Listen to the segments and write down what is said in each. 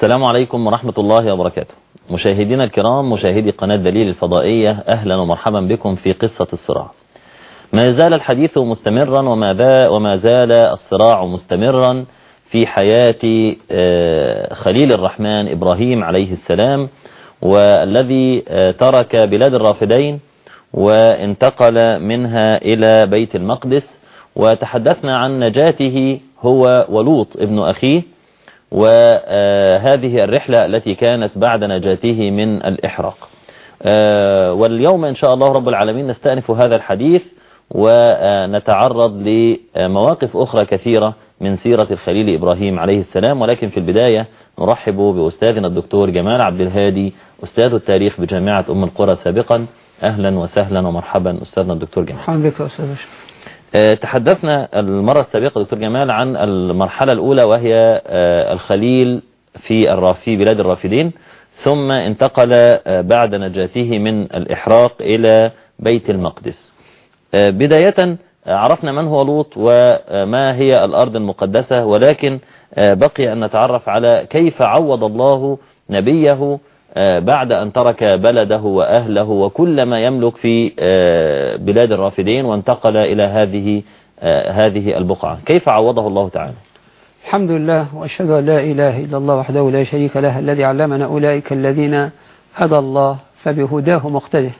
السلام عليكم ورحمة الله وبركاته. مشاهدينا الكرام مشاهدي قناة دليل الفضائية أهلا ومرحبا بكم في قصة الصراع. ما زال الحديث مستمرا وما, وما زال الصراع مستمرا في حياة خليل الرحمن إبراهيم عليه السلام والذي ترك بلاد الرافدين وانتقل منها إلى بيت المقدس. وتحدثنا عن نجاته هو ولوط ابن أخيه وهذه الرحلة التي كانت بعد نجاته من الإحراق. واليوم إن شاء الله رب العالمين نستأنف هذا الحديث ونتعرض لمواقف أخرى كثيرة من سيرة الخليل إبراهيم عليه السلام. ولكن في البداية نرحب بأستاذنا الدكتور جمال عبد الهادي أستاذ التاريخ بجامعة أم القرى سابقا. أهلا وسهلا ومرحبا أستاذنا الدكتور جمال. بك أستاذ تحدثنا المرة السابقة دكتور جمال عن المرحلة الأولى وهي الخليل في الرافي بلاد الرافدين. ثم انتقل بعد نجاته من الإحراق إلى بيت المقدس. بداية عرفنا من هو لوط وما هي الأرض المقدسة ولكن بقي أن نتعرف على كيف عوض الله نبيه بعد أن ترك بلده وأهله وكل ما يملك في بلاد الرافدين وانتقل إلى هذه هذه البقعة. كيف عوضه الله تعالى؟ الحمد لله وأشهد أن لا إله إلا الله وحده لا شريك له الذي علمنا أولئك الذين هدى الله فبهداه مقتده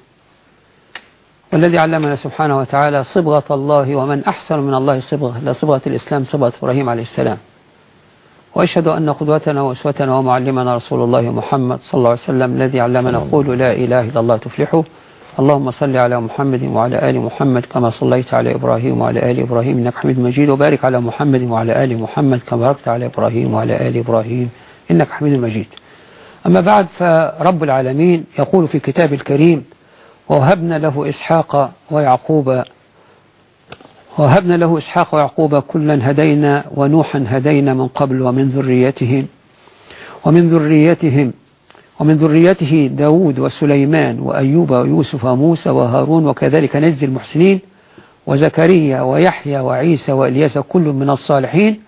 والذي علمنا سبحانه وتعالى صبغة الله ومن أحسن من الله صبغة لا صبغة الإسلام صبغة إبراهيم عليه السلام. وأشهد أن قدوتنا وأسوتنا ومعلمنا رسول الله محمد صلى الله عليه وسلم الذي علمنا قول لا إله إلا الله تفلحوا اللهم صل على محمد وعلى آل محمد كما صليت على إبراهيم وعلى آل إبراهيم إنك حميد مجيد. وبارك على محمد وعلى آل محمد كما باركت على إبراهيم وعلى آل إبراهيم إنك حميد مجيد. أما بعد فرب العالمين يقول في كتاب الكريم ووهبنا له إسحاق ويعقوب وهبنا له إسحاق ويعقوب كلا هدينا ونوحا هدينا من قبل ومن ذريتهم ومن ذريتهم ومن ذريته داود وسليمان وأيوب ويوسف وموسى وهارون وكذلك نجزي المحسنين وزكريا ويحيى وعيسى وإلياس كل من الصالحين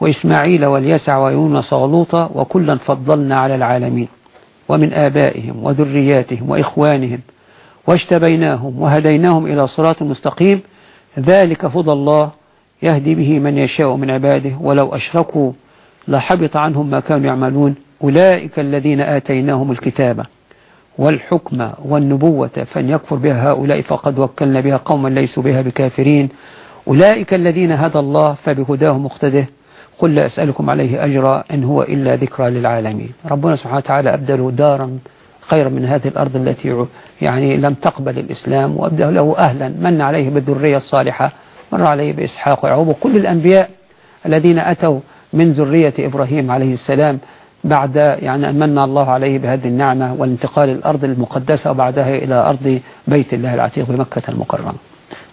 وإسماعيل واليسع ويونس ولوطا وكلا فضلنا على العالمين ومن آبائهم وذرياتهم وإخوانهم واجتبيناهم وهديناهم إلى صراط مستقيم ذلك فضل الله يهدي به من يشاء من عباده ولو أشركوا لحبط عنهم ما كانوا يعملون. أولئك الذين آتيناهم الكتاب والحكم والنبوة فان يكفر بها هؤلاء فقد وكلنا بها قوما ليسوا بها بكافرين. أولئك الذين هدى الله فبهداه مقتده. قل لا أسألكم عليه أجرا إن هو إلا ذكرى للعالمين. ربنا سبحانه وتعالى أبدله دارا خيرا من هذه الأرض التي يعني لم تقبل الإسلام وأبدأ له أهلا. من عليه بالذرية الصالحة مر عليه بإسحاق ويعقوب وكل الأنبياء الذين أتوا من ذرية إبراهيم عليه السلام بعد يعني أن من الله عليه بهذه النعمة والانتقال الأرض المقدسة وبعدها إلى أرض بيت الله العتيق بمكة المكرمة.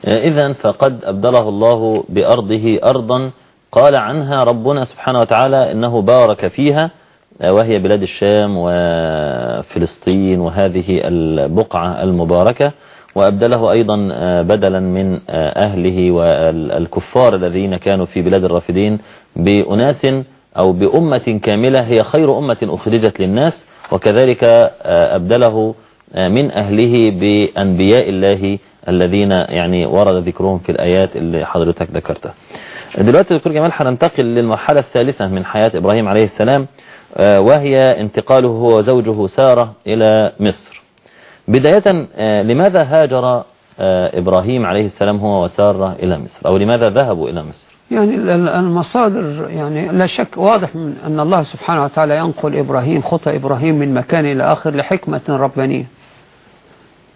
إذا فقد أبدله الله بأرضه أرضا قال عنها ربنا سبحانه وتعالى إنه بارك فيها وهي بلاد الشام وفلسطين وهذه البقعة المباركة وأبدله أيضا بدلا من أهله والكفار الذين كانوا في بلاد الرافدين بأناس أو بأمة كاملة هي خير أمة أخرجت للناس وكذلك أبدله من أهله بأنبياء الله الذين يعني ورد ذكرهم في الآيات اللي حضرتك ذكرتها. دلوقتي دكتور جمال هننتقل للمرحلة الثالثة من حياة إبراهيم عليه السلام. وهي انتقاله هو وزوجه سارة إلى مصر. بداية لماذا هاجر إبراهيم عليه السلام هو وسارة إلى مصر؟ أو لماذا ذهبوا إلى مصر؟ يعني المصادر يعني لا شك واضح من أن الله سبحانه وتعالى ينقل إبراهيم خطى إبراهيم من مكان إلى آخر لحكمة ربانية.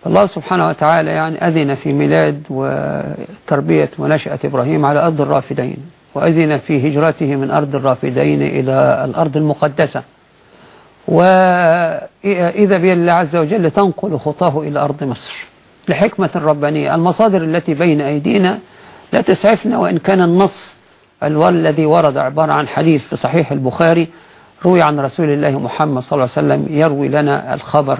الله سبحانه وتعالى يعني أذن في ميلاد وتربية ونشأة إبراهيم على أرض الرافدين. وأذن في هجرته من أرض الرافدين إلى الأرض المقدسة. وإذا الله عز وجل تنقل خطاه إلى أرض مصر لحكمة ربانية. المصادر التي بين أيدينا لا تسعفنا وإن كان النص الذي ورد عبارة عن حديث في صحيح البخاري روي عن رسول الله محمد صلى الله عليه وسلم يروي لنا الخبر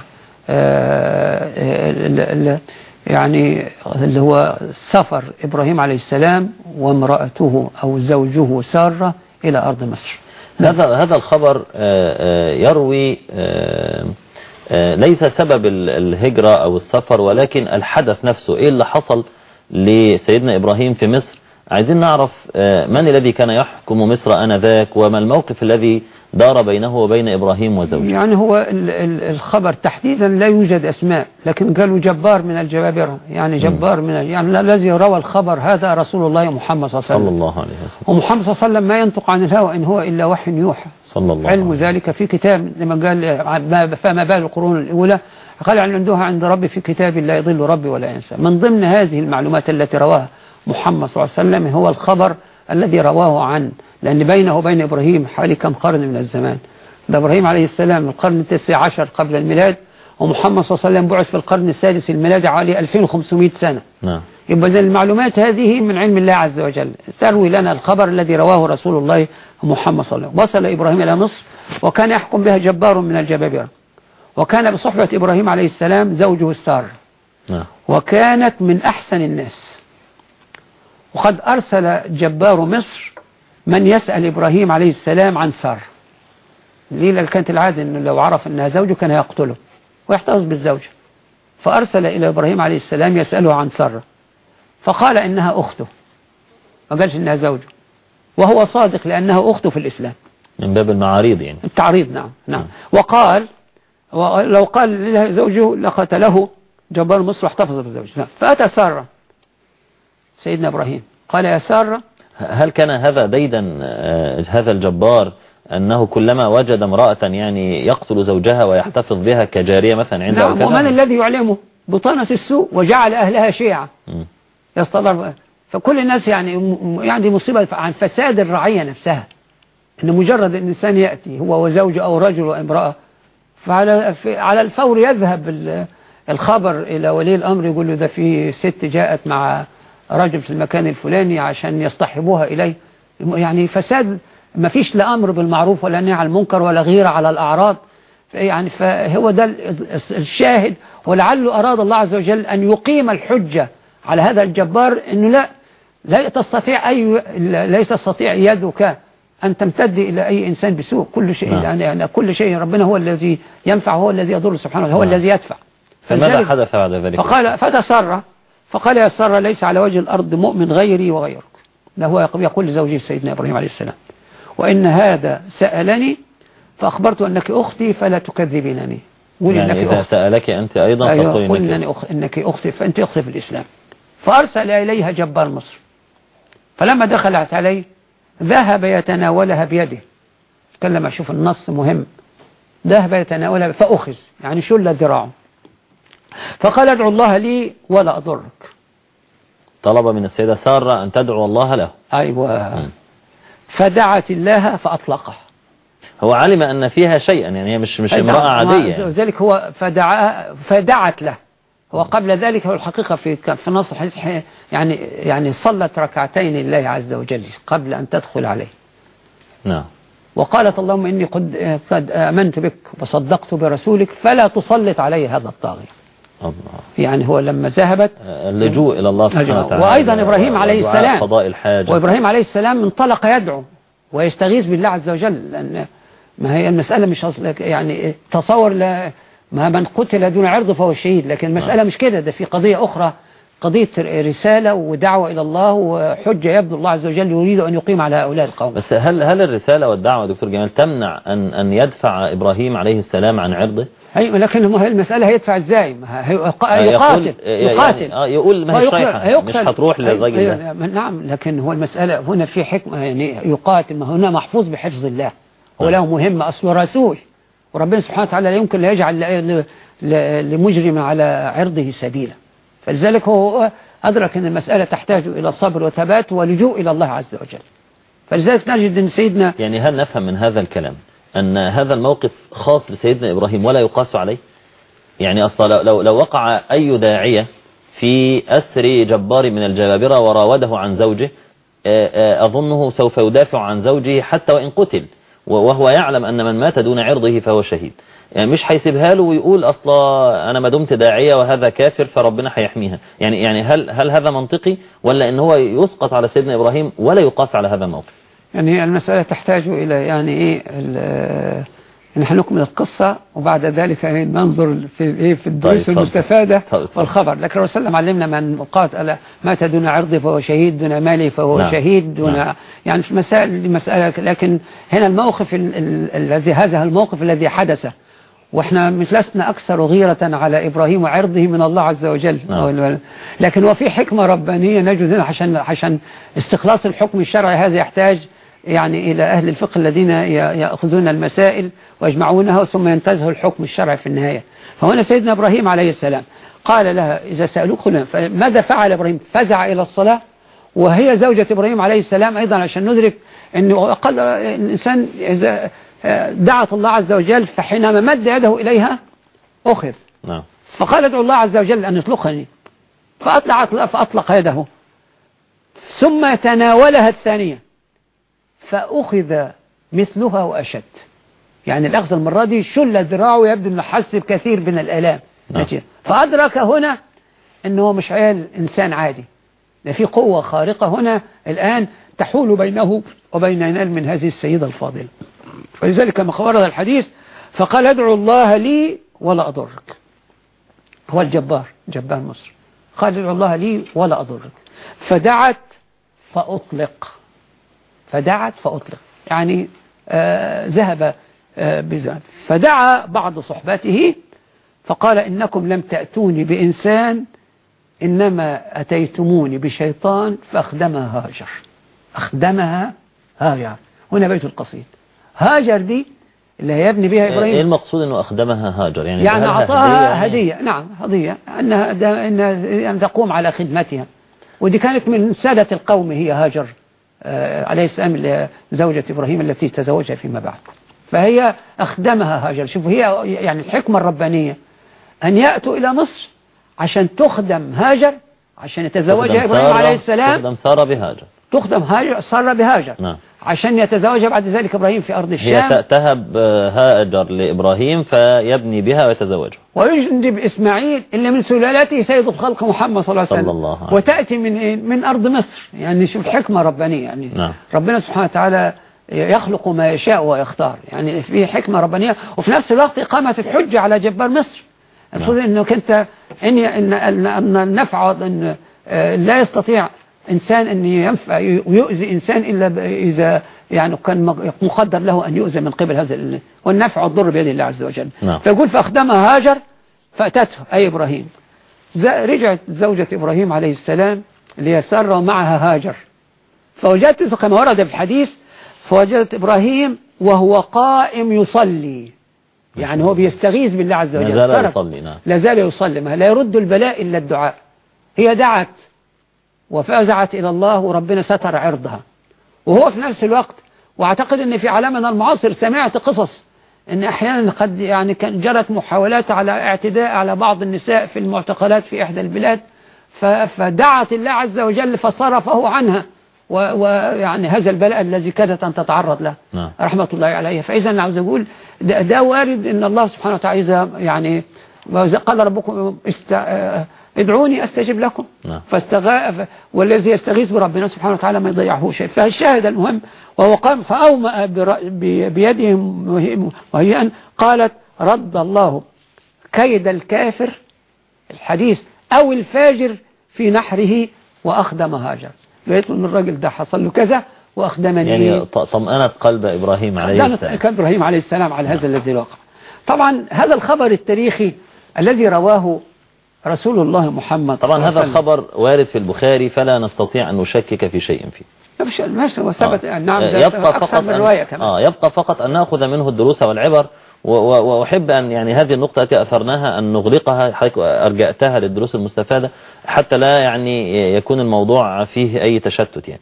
يعني اللي هو سفر إبراهيم عليه السلام وامرأته أو زوجه سارة إلى أرض مصر. هذا هذا الخبر آه، آه، يروي آه، ليس سبب ال- الهجرة أو السفر ولكن الحدث نفسه. إيه اللي حصل لسيدنا إبراهيم في مصر؟ عايزين نعرف من الذي كان يحكم مصر آنذاك؟ وما الموقف الذي دار بينه وبين إبراهيم وزوجه. يعني هو ال- ال- الخبر تحديدا لا يوجد أسماء لكن قالوا جبار من الجبابرة. يعني جبار من يعني الذي روى الخبر هذا رسول الله محمد صلى الله عليه صلى وسلم الله عليه وسلم. ومحمد صلى الله عليه وسلم ما ينطق عن الهوى إن هو إلا وحي يوحى. صلى الله علم عليه ذلك في كتاب لما قال ما- فما بال القرون الأولى. قال علمتها عند ربي في كتاب لا يضل ربي ولا ينسى. من ضمن هذه المعلومات التي رواها محمد صلى الله عليه وسلم هو الخبر الذي رواه عن لأن بينه وبين إبراهيم حوالي كم قرن من الزمان. ده إبراهيم عليه السلام القرن التاسع عشر قبل الميلاد ومحمد صلى الله عليه وسلم بعث في القرن السادس الميلادي حوالي 2500 سنة. نعم. يبقى المعلومات هذه من علم الله عز وجل. تروي لنا الخبر الذي رواه رسول الله محمد صلى الله عليه وسلم. وصل إبراهيم إلى مصر وكان يحكم بها جبار من الجبابرة. وكان بصحبة إبراهيم عليه السلام زوجه السار. نعم. وكانت من أحسن الناس. وقد أرسل جبار مصر من يسأل إبراهيم عليه السلام عن سار. ليه لأن كانت العادة أنه لو عرف أنها زوجه كان يقتله ويحتفظ بالزوجة. فأرسل إلى إبراهيم عليه السلام يسأله عن سارة فقال إنها أخته. ما قالش إنها زوجه. وهو صادق لأنها أخته في الإسلام. من باب المعاريض يعني. التعريض نعم نعم. وقال ولو قال له زوجه لقتله جبار مصر واحتفظ بزوجه نعم. فأتى سارة سيدنا إبراهيم. قال يا سارة هل كان هذا ديدا آه، هذا الجبار أنه كلما وجد امرأة يعني يقتل زوجها ويحتفظ بها كجارية مثلا عنده أو نعم؟ ومن الذي يعلمه؟ بطانة السوء وجعل أهلها شيعة. يستضر فكل الناس يعني يعني مصيبة عن فساد الرعية نفسها. إن مجرد الإنسان يأتي هو وزوجه أو رجل وامرأة فعلى على الفور يذهب ال- الخبر إلى ولي الأمر يقول له ده في ست جاءت مع رجل في المكان الفلاني عشان يصطحبوها إليه. يعني فساد ما فيش لا أمر بالمعروف ولا نهي عن المنكر ولا غيره على الأعراض. يعني فهو ده ال- الشاهد ولعله أراد الله عز وجل أن يقيم الحجة على هذا الجبار أنه لا لا تستطيع أي لا تستطيع يدك أن تمتد إلى أي إنسان بسوء. كل شيء نعم. يعني يعني كل شيء ربنا هو الذي ينفع هو الذي يضر سبحانه هو نعم. الذي يدفع. فماذا حدث بعد ذلك؟ فقال فتسر فقال يا سارة ليس على وجه الأرض مؤمن غيري وغيرك. ده هو يقول لزوجه سيدنا إبراهيم عليه السلام وإن هذا سألني فأخبرت أنك أختي فلا تكذبينني. قولي يعني أنك إذا أختي سألك أنت أيضا أيوة فقل إنك أخ... إنك أختي فأنت أختي في الإسلام. فأرسل إليها جبار مصر. فلما دخلت عليه ذهب يتناولها بيده. تكلم أشوف النص مهم. ذهب يتناولها فأخذ. يعني شل ذراعه؟ فقال ادعو الله لي ولا أضرك. طلب من السيدة سارة أن تدعو الله له. أيوة. فدعت الله فأطلقه. هو علم أن فيها شيئا يعني هي مش مش امرأة نعم، عادية يعني. ذلك هو فدعا فدعت له. وقبل ذلك هو الحقيقة في في نص الحديث يعني يعني صلت ركعتين لله عز وجل قبل أن تدخل عليه. نعم. وقالت اللهم إني قد قد آمنت بك وصدقت برسولك فلا تسلط علي هذا الطاغية. الله يعني هو لما ذهبت اللجوء إلى الله سبحانه. وتعالى وأيضا إبراهيم عليه ودعاء السلام. قضاء الحاجة وإبراهيم عليه السلام انطلق يدعو ويستغيث بالله عز وجل لأن ما هي المسألة مش يعني تصور لا ما من قتل دون عرض فهو الشهيد لكن المسألة مش كده ده في قضية أخرى قضية رسالة ودعوة إلى الله وحجة يبدو الله عز وجل يريد أن يقيم على هؤلاء القوم بس هل هل الرسالة والدعوة دكتور جمال تمنع أن أن يدفع إبراهيم عليه السلام عن عرضه؟ أي لكن ما هي المسألة هيدفع إزاي؟ ما آه، يقاتل يعني- يقاتل. آه، يقول ما هيش رايحة مش. هتروح للراجل أي- ده. نعم لكن هو المسألة هنا في حكمة يعني يقاتل ما هنا محفوظ بحفظ الله. هو نعم. له مهمة أصله رسول. وربنا سبحانه وتعالى لا يمكن لا يجعل لمجرم على عرضه سبيلا. فلذلك هو أدرك أن المسألة تحتاج إلى صبر وثبات ولجوء إلى الله عز وجل. فلذلك نجد أن سيدنا يعني هل نفهم من هذا الكلام أن هذا الموقف خاص بسيدنا إبراهيم ولا يقاس عليه. يعني أصلا لو, لو, وقع أي داعية في أسر جبار من الجبابرة وراوده عن زوجه آه، آه، أظنه سوف يدافع عن زوجه حتى وإن قتل وهو يعلم أن من مات دون عرضه فهو شهيد. يعني مش هيسيبها له ويقول أصلا أنا ما دمت داعية وهذا كافر فربنا هيحميها يعني يعني هل هل هذا منطقي ولا إن هو يسقط على سيدنا إبراهيم ولا يقاس على هذا الموقف؟ يعني المسألة تحتاج إلى يعني إيه ال- نحن نكمل القصة وبعد ذلك إيه ننظر في إيه في الدروس طيب،. المستفادة اتفضل. والخبر لكن الرسول صلى الله عليه وسلم علمنا من قاتل مات دون عرضه فهو شهيد دون ماله فهو نعم. شهيد دون نعم. يعني في مسائل مسألة لكن هنا الموقف ال- ال- الذي هذا الموقف الذي حدث وإحنا مش لسنا أكثر غيرة على إبراهيم وعرضه من الله عز وجل نعم. لكن هو في حكمة ربانية نجد هنا عشان عشان استخلاص الحكم الشرعي هذا يحتاج يعني إلى أهل الفقه الذين يأخذون المسائل ويجمعونها ثم ينتزهوا الحكم الشرعي في النهاية. فهنا سيدنا إبراهيم عليه السلام قال لها إذا سألوك خلنا فماذا فعل إبراهيم؟ فزع إلى الصلاة وهي زوجة إبراهيم عليه السلام أيضا عشان ندرك أنه أقل الإنسان إذا دعت الله عز وجل فحينما مد يده إليها أخذ. نعم. فقال ادعو الله عز وجل أن يطلقني. فأطلق, فأطلق يده. ثم تناولها الثانية. فأخذ مثلها وأشد. يعني الأخذ المرة دي شل ذراعه يبدو أنه حس بكثير من الآلام. نعم. فأدرك هنا أنه مش عيال إنسان عادي. ده في قوة خارقة هنا الآن تحول بينه وبين ينال من هذه السيدة الفاضلة. فلذلك كما ورد الحديث فقال ادعو الله لي ولا أضرك. هو الجبار جبار مصر. قال ادعو الله لي ولا أضرك. فدعت فأطلق. فدعت فأطلق. يعني آه ذهب آه بذلك فدعا بعض صحبته فقال إنكم لم تأتوني بإنسان إنما أتيتموني بشيطان فأخدمها هاجر. أخدمها هاجر. هنا بيت القصيد. هاجر دي اللي هيبني بها إيه إبراهيم. المقصود إنه أخدمها هاجر؟ يعني يعني أعطاها يعني؟ هدية. نعم هدية. أنها أن تقوم على خدمتها. ودي كانت من سادة القوم هي هاجر. آه، عليه السلام اللي هي زوجة إبراهيم التي تزوجها فيما بعد. فهي أخدمها هاجر شوفوا هي يعني الحكمة الربانية أن يأتوا إلى مصر عشان تخدم هاجر عشان يتزوجها إبراهيم عليه السلام. تخدم سارة بهاجر. تخدم هاجر سارة بهاجر. نعم. عشان يتزوجها بعد ذلك إبراهيم في أرض هي الشام. ت- تهب آه، هاجر لإبراهيم فيبني بها ويتزوجها ويجنب إسماعيل اللي من سلالته سيد الخلق محمد صلى الله عليه وسلم. الله عليه وتأتي من إيه؟ من أرض مصر. يعني شوف حكمة ربانية. يعني نعم. ربنا سبحانه وتعالى يخلق ما يشاء ويختار. يعني في حكمة ربانية. وفي نفس الوقت إقامة الحجة على جبار مصر. المفروض انك انت إن إن إن أن النفع إن آه، لا يستطيع إنسان أن ينفع ويؤذي إنسان إلا ب- إذا يعني كان مق- مقدر له أن يؤذى من قبل هذا ال- والنفع والضر بيد الله عز وجل. نعم. فيقول فاخدمها هاجر فأتته أي إبراهيم. ز- رجعت زوجة إبراهيم عليه السلام ساره ومعها هاجر. فوجدت كما ورد في الحديث فوجدت إبراهيم وهو قائم يصلي. يعني هو بيستغيث بالله عز وجل. ما زال ترك- يصلي نعم. لا زال يصلي ما لا يرد البلاء إلا الدعاء. هي دعت. وفزعت إلى الله وربنا ستر عرضها وهو في نفس الوقت واعتقد إن في عالمنا المعاصر سمعت قصص إن أحيانا قد يعني كان جرت محاولات على اعتداء على بعض النساء في المعتقلات في إحدى البلاد فدعت الله عز وجل فصرفه عنها ويعني هذا البلاء الذي كادت أن تتعرض له نعم. رحمة الله عليها فإذا أنا عاوز أقول ده, ده وارد إن الله سبحانه وتعالى يعني قال ربكم است... ادعوني أستجب لكم. نعم. فاستغا... ف- والذي يستغيث بربنا سبحانه وتعالى ما يضيعه شيء. فالشاهد المهم وهو قام فأومأ بر... ب... بيده مه- وهي أن قالت رد الله كيد الكافر الحديث أو الفاجر في نحره وأخدم هاجر له إن الراجل ده حصل له كذا وأخدمني. يعني طمأنت قلب إبراهيم عليه السلام. كان إبراهيم عليه السلام على هذا الذي وقع. طبعا هذا الخبر التاريخي الذي رواه رسول الله محمد طبعا هذا. الخبر وارد في البخاري فلا نستطيع أن نشكك في شيء فيه ما فيش ماشي ثبت آه. نعم آه، ده يبقى فقط من رواية كمان آه يبقى فقط أن نأخذ منه الدروس والعبر وأحب أن يعني هذه النقطة التي أثرناها أن نغلقها حضرتك أرجأتها للدروس المستفادة حتى لا يعني يكون الموضوع فيه أي تشتت يعني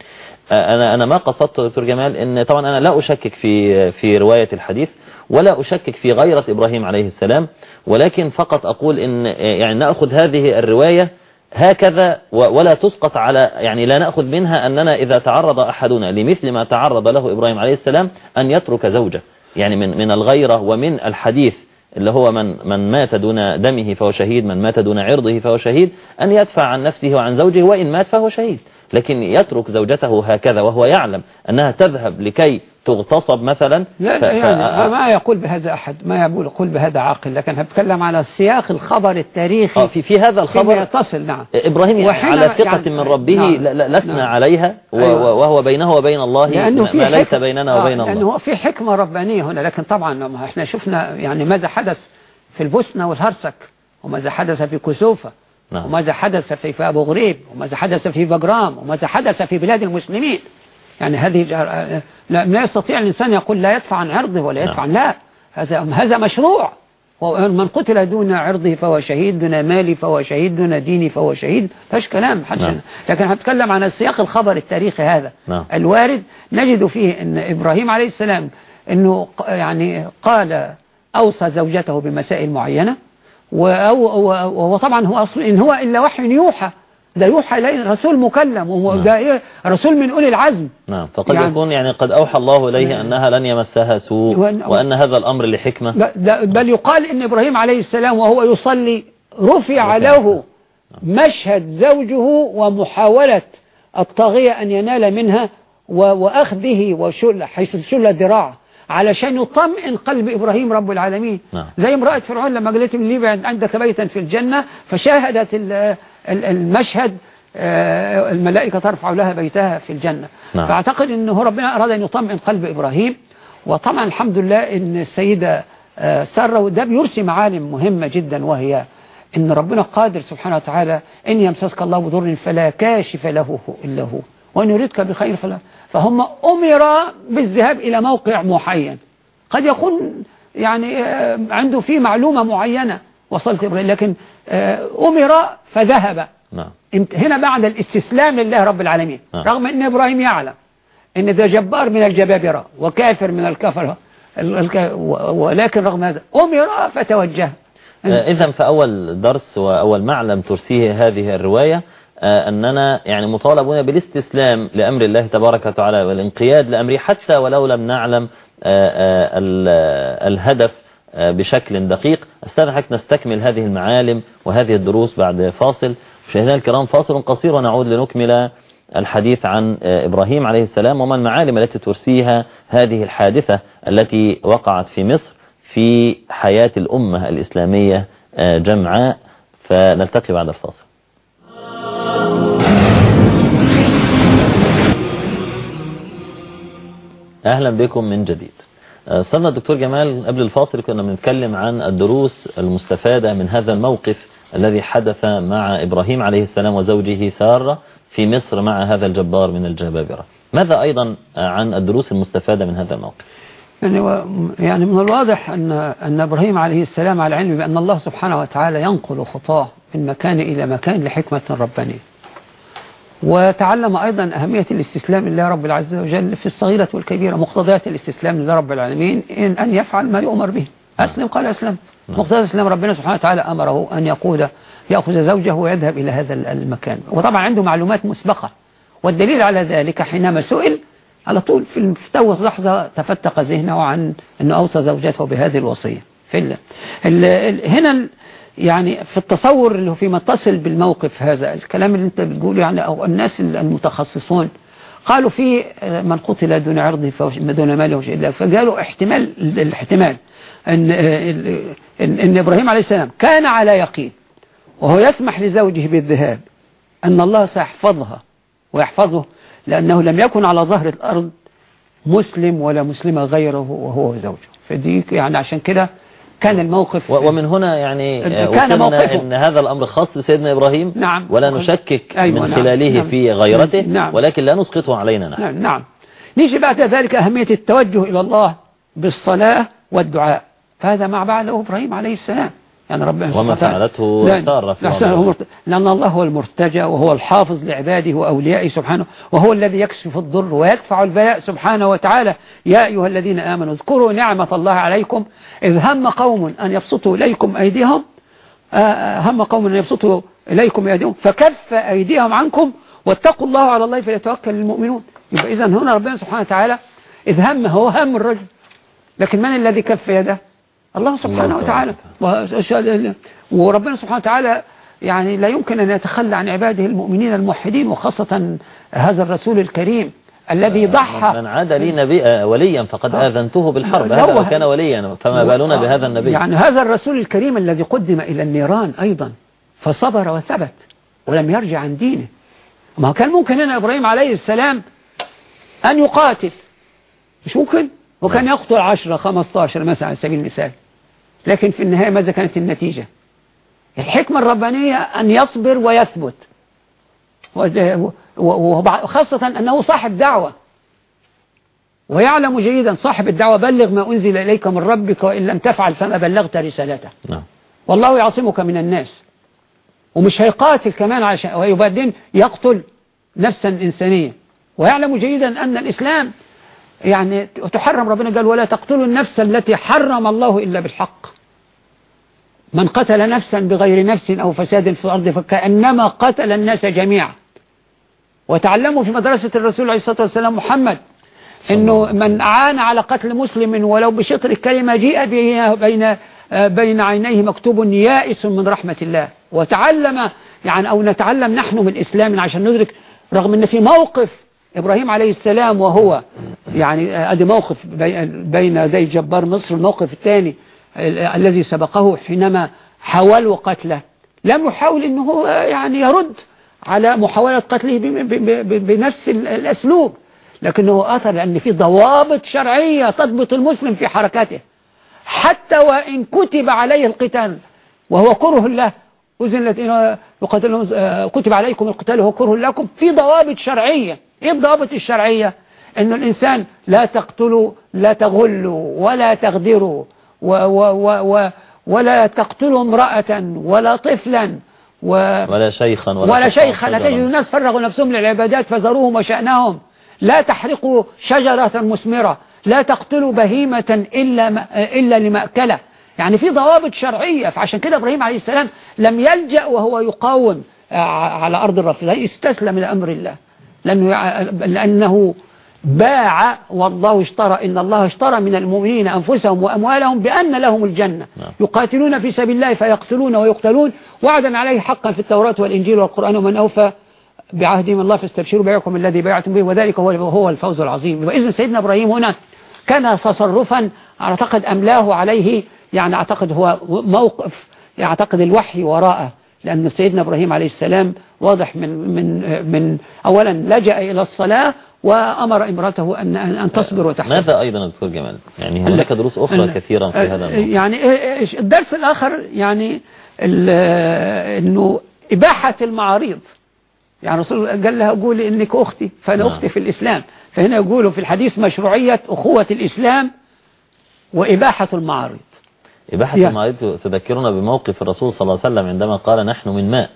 آه، أنا أنا ما قصدت دكتور جمال أن طبعا أنا لا أشكك في في رواية الحديث ولا أشكك في غيرة إبراهيم عليه السلام ولكن فقط أقول آه، يعني نأخذ هذه الرواية هكذا ولا تسقط على يعني لا نأخذ منها أننا إذا تعرض أحدنا لمثل ما تعرض له إبراهيم عليه السلام أن يترك زوجة. يعني من من الغيرة ومن الحديث اللي هو من من مات دون دمه فهو شهيد من مات دون عرضه فهو شهيد أن يدفع عن نفسه وعن زوجه وإن مات فهو شهيد. لكن يترك زوجته هكذا وهو يعلم أنها تذهب لكي تغتصب مثلا؟ لا, لا يعني ما يقول بهذا أحد ما يقول بهذا عاقل لكن هتكلم على السياق الخبر التاريخي آه في في هذا الخبر؟ يتصل نعم. إبراهيم على ثقة يعني من ربه نعم لسنا نعم. عليها أيوة. وهو بينه وبين الله لأنه ما ليس بيننا وبين الله. لأنه في حكمة ربانية هنا لكن طبعا إحنا شفنا يعني ماذا حدث في البوسنة والهرسك وماذا حدث في كسوفة نعم. وماذا حدث في أبو غريب وماذا حدث في بجرام وماذا حدث في بلاد المسلمين. يعني هذه لا, لا يستطيع الإنسان يقول لا يدفع عن عرضه ولا يدفع عن لا هذا هذا مشروع. ومن قتل دون عرضه فهو شهيد دون مالي فهو شهيد دون ديني فهو شهيد فاش كلام نعم. لكن هنتكلم عن السياق الخبر التاريخي هذا. نعم. الوارد نجد فيه إن إبراهيم عليه السلام إنه يعني قال أوصى زوجته بمسائل معينة وهو طبعا هو أصل إن هو إلا وحي يوحى. ده يوحى إليه رسول مكلم وده نعم. إيه رسول من أولي العزم نعم فقد يعني يكون يعني قد أوحى الله إليه نعم. أنها لن يمسها سوء وأن, وأن هذا الأمر لحكمة بل يقال إن إبراهيم عليه السلام وهو يصلي رفع له نعم. مشهد زوجه ومحاولة الطاغية أن ينال منها وأخذه وشل حيث شل ذراعه علشان يطمئن قلب إبراهيم رب العالمين نعم. زي امرأة فرعون لما قالت لي عندك بيتا في الجنة فشاهدت المشهد آه، الملائكة ترفع لها بيتها في الجنة. نعم. فأعتقد أنه ربنا أراد أن يطمئن قلب إبراهيم وطبعا الحمد لله أن السيدة آه، سارة وده بيرسي معالم مهمة جدا وهي أن ربنا قادر سبحانه وتعالى إن يمسسك الله بضر فلا كاشف له إلا هو وأن يريدك بخير فلا. فهم أمر بالذهاب إلى موقع معين. قد يكون يعني آه، عنده فيه معلومة معينة. وصلت إبراهيم لكن آه، أمر فذهب نعم. هنا بعد الاستسلام لله رب العالمين نعم. رغم أن إبراهيم يعلم أن ده جبار من الجبابرة وكافر من الكفرة ولكن رغم هذا أمر فتوجه آه، إذا فأول درس وأول معلم ترسيه هذه الرواية آه، أننا يعني مطالبون بالاستسلام لأمر الله تبارك وتعالى والانقياد لأمره حتى ولو لم نعلم الهدف بشكل دقيق. أستاذ نستكمل هذه المعالم وهذه الدروس بعد فاصل. مشاهدينا الكرام فاصل قصير ونعود لنكمل الحديث عن آه، إبراهيم عليه السلام وما المعالم التي ترسيها هذه الحادثة التي وقعت في مصر في حياة الأمة الإسلامية آه، جمعاء. فنلتقي بعد الفاصل. أهلا بكم من جديد. صرنا الدكتور جمال قبل الفاصل كنا بنتكلم عن الدروس المستفادة من هذا الموقف الذي حدث مع إبراهيم عليه السلام وزوجه سارة في مصر مع هذا الجبار من الجبابرة. ماذا أيضا عن الدروس المستفادة من هذا الموقف؟ يعني, يعني من الواضح أن, أن إبراهيم عليه السلام على علم بأن الله سبحانه وتعالى ينقل خطاه من مكان إلى مكان لحكمة ربانية. وتعلم أيضا أهمية الاستسلام لله رب العز وجل في الصغيرة والكبيرة مقتضيات الاستسلام لله رب العالمين إن أن يفعل ما يؤمر به. أسلم قال أسلم. نعم. مقتضى الإسلام ربنا سبحانه وتعالى أمره أن يقود يأخذ زوجه ويذهب إلى هذا المكان. وطبعا عنده معلومات مسبقة. والدليل على ذلك حينما سئل على طول في تو لحظة تفتق ذهنه عن أنه أوصى زوجته بهذه الوصية. في هنا يعني في التصور اللي فيما اتصل بالموقف هذا الكلام اللي انت بتقوله يعني أو الناس المتخصصون قالوا في من قتل دون عرضه دون ماله إلا فقالوا احتمال الاحتمال أن, إن, إن إبراهيم عليه السلام كان على يقين وهو يسمح لزوجه بالذهاب أن الله سيحفظها ويحفظه لأنه لم يكن على ظهر الأرض مسلم ولا مسلمة غيره وهو زوجه فدي يعني عشان كده كان الموقف ومن هنا يعني كان موقفه. إن هذا الأمر خاص بسيدنا إبراهيم. نعم. ولا نشكك أيوة من نعم. خلاله نعم. في غيرته نعم. ولكن لا نسقطه علينا نحن. نعم, نعم. نيجي بعد ذلك أهمية التوجه إلى الله بالصلاة والدعاء. فهذا مع بعده إبراهيم عليه السلام. يعني ربنا وما فعلته سارة لأن الله هو المرتجى وهو الحافظ لعباده وأوليائه سبحانه وهو الذي يكشف الضر ويدفع البلاء سبحانه وتعالى. يا أيها الذين آمنوا اذكروا نعمة الله عليكم إذ هم قوم أن يبسطوا إليكم أيديهم آه، آه، هم قوم أن يبسطوا إليكم أيديهم فكف أيديهم عنكم واتقوا الله على الله فليتوكل المؤمنون. يبقى إذا هنا ربنا سبحانه وتعالى إذ هم هو هم الرجل لكن من الذي كف يده؟ الله سبحانه وتعالى. وربنا سبحانه وتعالى يعني لا يمكن أن يتخلى عن عباده المؤمنين الموحدين وخاصة هذا الرسول الكريم الذي ضحى. من عاد لي نبي آه، وليا فقد آه. آذنته بالحرب. هذا كان وليا فما بالنا بهذا النبي. يعني هذا الرسول الكريم الذي قدم إلى النيران أيضا فصبر وثبت ولم يرجع عن دينه. ما كان ممكن هنا إبراهيم عليه السلام أن يقاتل. مش ممكن؟ وكان يقتل 10 15 مثلا على سبيل المثال. لكن في النهاية ماذا كانت النتيجة؟ الحكمة الربانية أن يصبر ويثبت. وخاصة أنه صاحب دعوة. ويعلم جيدا صاحب الدعوة بلغ ما أنزل إليك من ربك وإن لم تفعل فما بلغت رسالته. نعم. والله يعصمك من الناس. ومش هيقاتل كمان عشان ويبعدين يقتل نفسا إنسانية ويعلم جيدا أن الإسلام يعني تحرم ربنا قال ولا تقتلوا النفس التي حرم الله إلا بالحق. من قتل نفسا بغير نفس أو فساد في الأرض فكأنما قتل الناس جميعا. وتعلموا في مدرسة الرسول عليه الصلاة والسلام محمد إنه من اعان على قتل مسلم ولو بشطر الكلمة جيء بين بين عينيه مكتوب يائس من رحمة الله. وتعلم يعني أو نتعلم نحن من الاسلام عشان ندرك رغم إن في موقف إبراهيم عليه السلام وهو يعني ادي موقف بي- بين يدي جبار مصر الموقف الثاني ال- الذي سبقه حينما حاولوا قتله. لم يحاول هو يعني يرد على محاولة قتله بنفس ال- الأسلوب لكنه أثر لأن في ضوابط شرعية تضبط المسلم في حركاته. حتى وإن كتب عليه القتال وهو كره له الذين آه، كتب عليكم القتال وهو كره لكم في ضوابط شرعية. إيه الضوابط الشرعية؟ أن الإنسان لا تقتلوا لا تغلوا ولا تغدروا و و و و ولا تقتلوا امرأة ولا طفلا و ولا شيخا ولا, ولا شيخا. تجد الناس فرغوا نفسهم للعبادات فذروهم وشأنهم. لا تحرقوا شجرة مثمرة لا تقتلوا بهيمة إلا, إلا لمأكلة. يعني في ضوابط شرعية فعشان كده إبراهيم عليه السلام لم يلجأ وهو يقاوم آه، على أرض الرفض استسلم لأمر الله. لأنه, يع- لأنه باع والله اشترى إن الله اشترى من المؤمنين أنفسهم وأموالهم بأن لهم الجنة. نعم. يقاتلون في سبيل الله فيقتلون ويقتلون. وعدا عليه حقا في التوراة والإنجيل والقرآن ومن أوفى بعهد من الله فاستبشروا بيعكم الذي بايعتم به. وذلك هو هو الفوز العظيم. وإذن سيدنا إبراهيم هنا كان تصرفا أعتقد أملاه عليه يعني أعتقد هو موقف يعتقد الوحي وراءه. لأن سيدنا إبراهيم عليه السلام واضح من من من أولا لجأ إلى الصلاة وأمر امرأته أن أن تصبر وتحتسب. ماذا أيضا دكتور جمال؟ يعني هناك دروس أخرى كثيرا في هذا الموضوع. يعني إيه- إيش- الدرس الآخر يعني ال- أنه إباحة المعاريض. يعني الرسول قال لها قولي إنك أختي فأنا نعم. أختي في الإسلام. فهنا يقولوا في الحديث مشروعية أخوة الإسلام وإباحة المعارض. إباحة يا. المعارض تذكرنا بموقف الرسول صلى الله عليه وسلم عندما قال نحن من ماء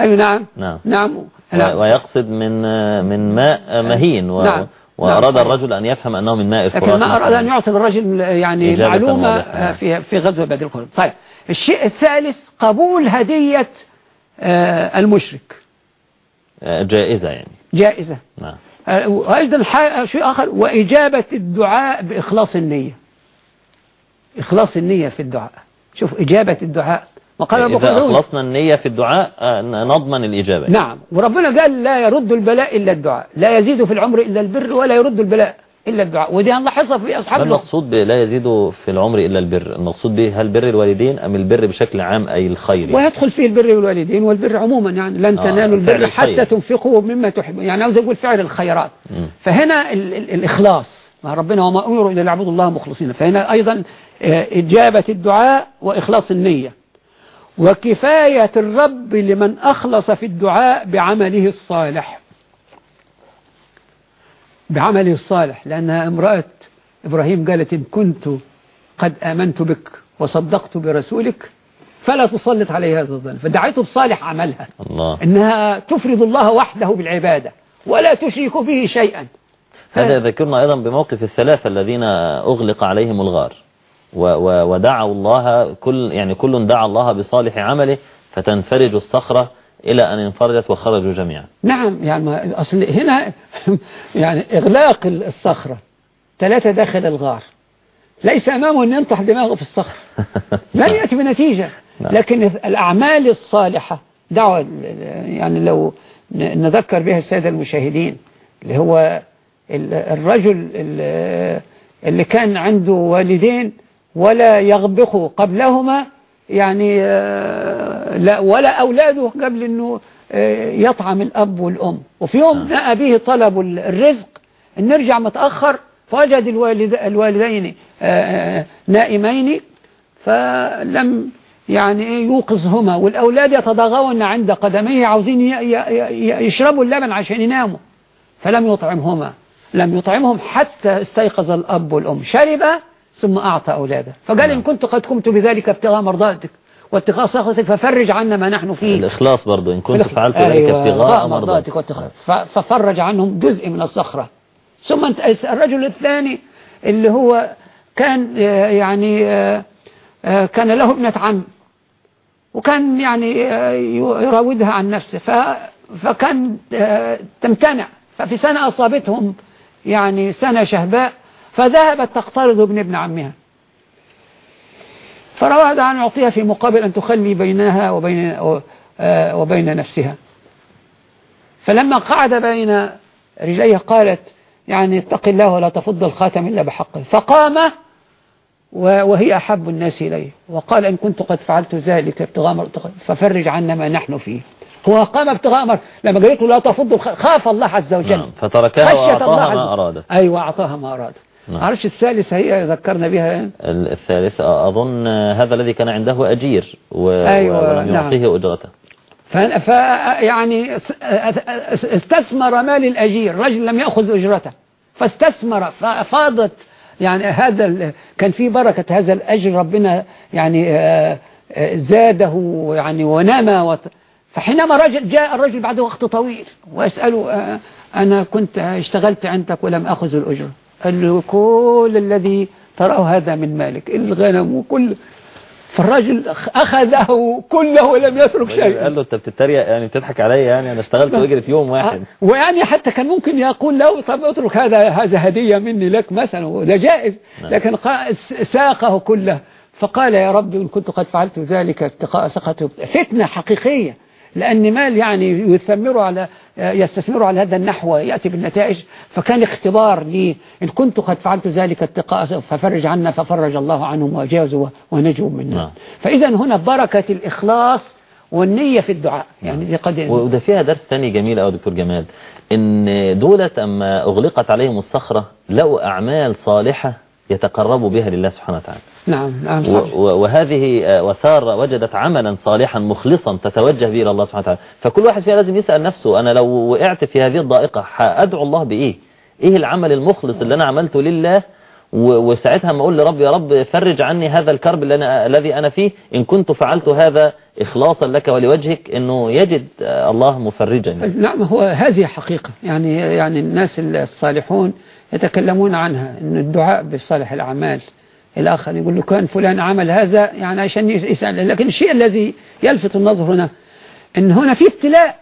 أي نعم نعم نعم و- نعم. ويقصد من من ماء مهين و... نعم. وأراد نعم. الرجل أن يفهم أنه من ماء الفرات لكن ما أراد. أن يعطي الرجل يعني معلومة. آه، في في غزوة بدر القرب طيب الشيء الثالث قبول هدية آه، المشرك آه، جائزة يعني جائزة نعم آه، وأيضا شيء آخر وإجابة الدعاء بإخلاص النية إخلاص النية في الدعاء. شوف إجابة الدعاء. وقال أبو إذا أخلصنا النية في الدعاء آه، نضمن الإجابة. نعم. وربنا قال لا يرد البلاء إلا الدعاء. لا يزيد في العمر إلا البر ولا يرد البلاء إلا الدعاء. ودي هنلاحظها في أصحاب ما اللغة المقصود لا يزيد في العمر إلا البر؟ المقصود به هل بر الوالدين أم البر بشكل عام أي الخير يعني؟ ويدخل فيه البر والوالدين والبر عموما يعني لن آه، تنالوا البر. حتى تنفقوا مما تحبون. يعني عاوز أقول فعل الخيرات. مم. فهنا ال ال الإخلاص. مع ربنا وما أمروا إلا ليعبدوا الله مخلصين. فهنا أيضا إجابة الدعاء وإخلاص النية. وكفاية الرب لمن أخلص في الدعاء بعمله الصالح. بعمله الصالح لأنها امرأة إبراهيم قالت إن كنت قد آمنت بك وصدقت برسولك فلا تسلط علي هذا الظن. فدعيته بصالح عملها. الله. إنها تفرض الله وحده بالعبادة ولا تشرك به شيئا. هذا يذكرنا أيضا بموقف الثلاثة الذين أغلق عليهم الغار. ودعوا الله كل يعني كل دعا الله بصالح عمله فتنفرج الصخرة إلى أن انفرجت وخرجوا جميعا. نعم يعني أصل هنا يعني إغلاق الصخرة. ثلاثة داخل الغار. ليس أمامه أن ينطح دماغه في الصخرة. لن يأتي بنتيجة. نعم. لكن الأعمال الصالحة دعوة يعني لو نذكر بها السادة المشاهدين اللي هو الرجل اللي كان عنده والدين ولا يغبخ قبلهما يعني آه، لا ولا أولاده قبل أنه آه، يطعم الأب والأم. وفي يوم نعم. نأى به طلب الرزق أن نرجع متأخر فوجد الوالد الوالدين آه، نائمين فلم يعني يوقظهما. والأولاد يتضاغون عند قدميه عاوزين يشربوا اللبن عشان يناموا فلم يطعمهما. لم يطعمهم حتى استيقظ الأب والأم. شرب ثم أعطى أولاده. فقال إن نعم. كنت قد قمت بذلك ابتغاء مرضاتك واتقاء سخطك ففرج عنا ما نحن فيه. الإخلاص برضو إن كنت فعلت ذلك أيوة. ابتغاء مرضاتك. ففرج عنهم جزء من الصخرة. ثم الرجل الثاني اللي هو كان آه، يعني آه، آه، كان له ابنة عم وكان يعني يراودها عن نفسه. فكان تمتنع. ففي سنة أصابتهم يعني سنة شهباء فذهبت تقترض ابن ابن عمها. فرواد أن يعطيها في مقابل أن تخلي بينها وبين, وبين نفسها. فلما قعد بين رجليها قالت يعني اتق الله ولا تفض الخاتم إلا بحقه فقام وهي أحب الناس إليه. وقال إن كنت قد فعلت ذلك ابتغاء ففرج عنا ما نحن فيه. هو قام ابتغاء مر لما قالت له لا تفض خاف الله عز وجل. نعم فتركها وأعطاها ما أرادت أيوة أعطاها ما أرادت نعم. عرش الثالث هي ذكرنا بها يعني. الثالث أظن هذا الذي كان عنده أجير و... أيوة ولم نعم. يعطيه نعم. أجرته ف... يعني استثمر مال الأجير رجل لم يأخذ أجرته فاستثمر ففاضت يعني هذا كان في بركة هذا الأجر ربنا يعني آه، آه، زاده يعني ونمى وط... فحينما رجل جاء الرجل بعد وقت طويل ويسأله آه، أنا كنت اشتغلت عندك ولم أخذ الأجر قال له كل الذي تراه هذا من مالك. الغنم وكل فالراجل أخذه كله ولم يترك شيء قال له أنت بتتريق يعني بتضحك عليا يعني؟ أنا اشتغلت وجرت يوم واحد. آه، ويعني حتى كان ممكن يقول له طب اترك هذا هذا هدية مني لك مثلا وده جائز. نعم. لكن ساقه كله. فقال يا رب إن كنت قد فعلت ذلك اتقاء سقط فتنة حقيقية. لأن مال يعني يثمر على يستثمر على هذا النحو ويأتي بالنتائج فكان اختبار لي إن كنت قد فعلت ذلك اتقاء ففرج عنا ففرج الله عنهم وجازوا ونجوا منا نعم. فإذا هنا بركة الإخلاص والنية في الدعاء. يعني دي قد وده فيها درس ثاني جميل أو دكتور جمال. إن دولة أما أغلقت عليهم الصخرة لقوا أعمال صالحة يتقربوا بها لله سبحانه وتعالى. نعم نعم صحيح. وهذه آه، وسار وجدت عملا صالحا مخلصا تتوجه به إلى الله سبحانه وتعالى. فكل واحد فيها لازم يسأل نفسه أنا لو وقعت في هذه الضائقة أدعو الله بإيه؟ إيه العمل المخلص اللي أنا عملته لله؟ وساعتها ما أقول لرب يا رب فرج عني هذا الكرب اللي أنا الذي أنا فيه. إن كنت فعلت هذا إخلاصا لك ولوجهك إنه يجد آه، الله مفرجا. نعم هو هذه حقيقة. يعني يعني الناس الصالحون يتكلمون عنها إن الدعاء بصالح الأعمال. الآخر يقول له كان فلان عمل هذا يعني عشان يسأل لكن الشيء الذي يلفت النظر هنا إن هنا في ابتلاء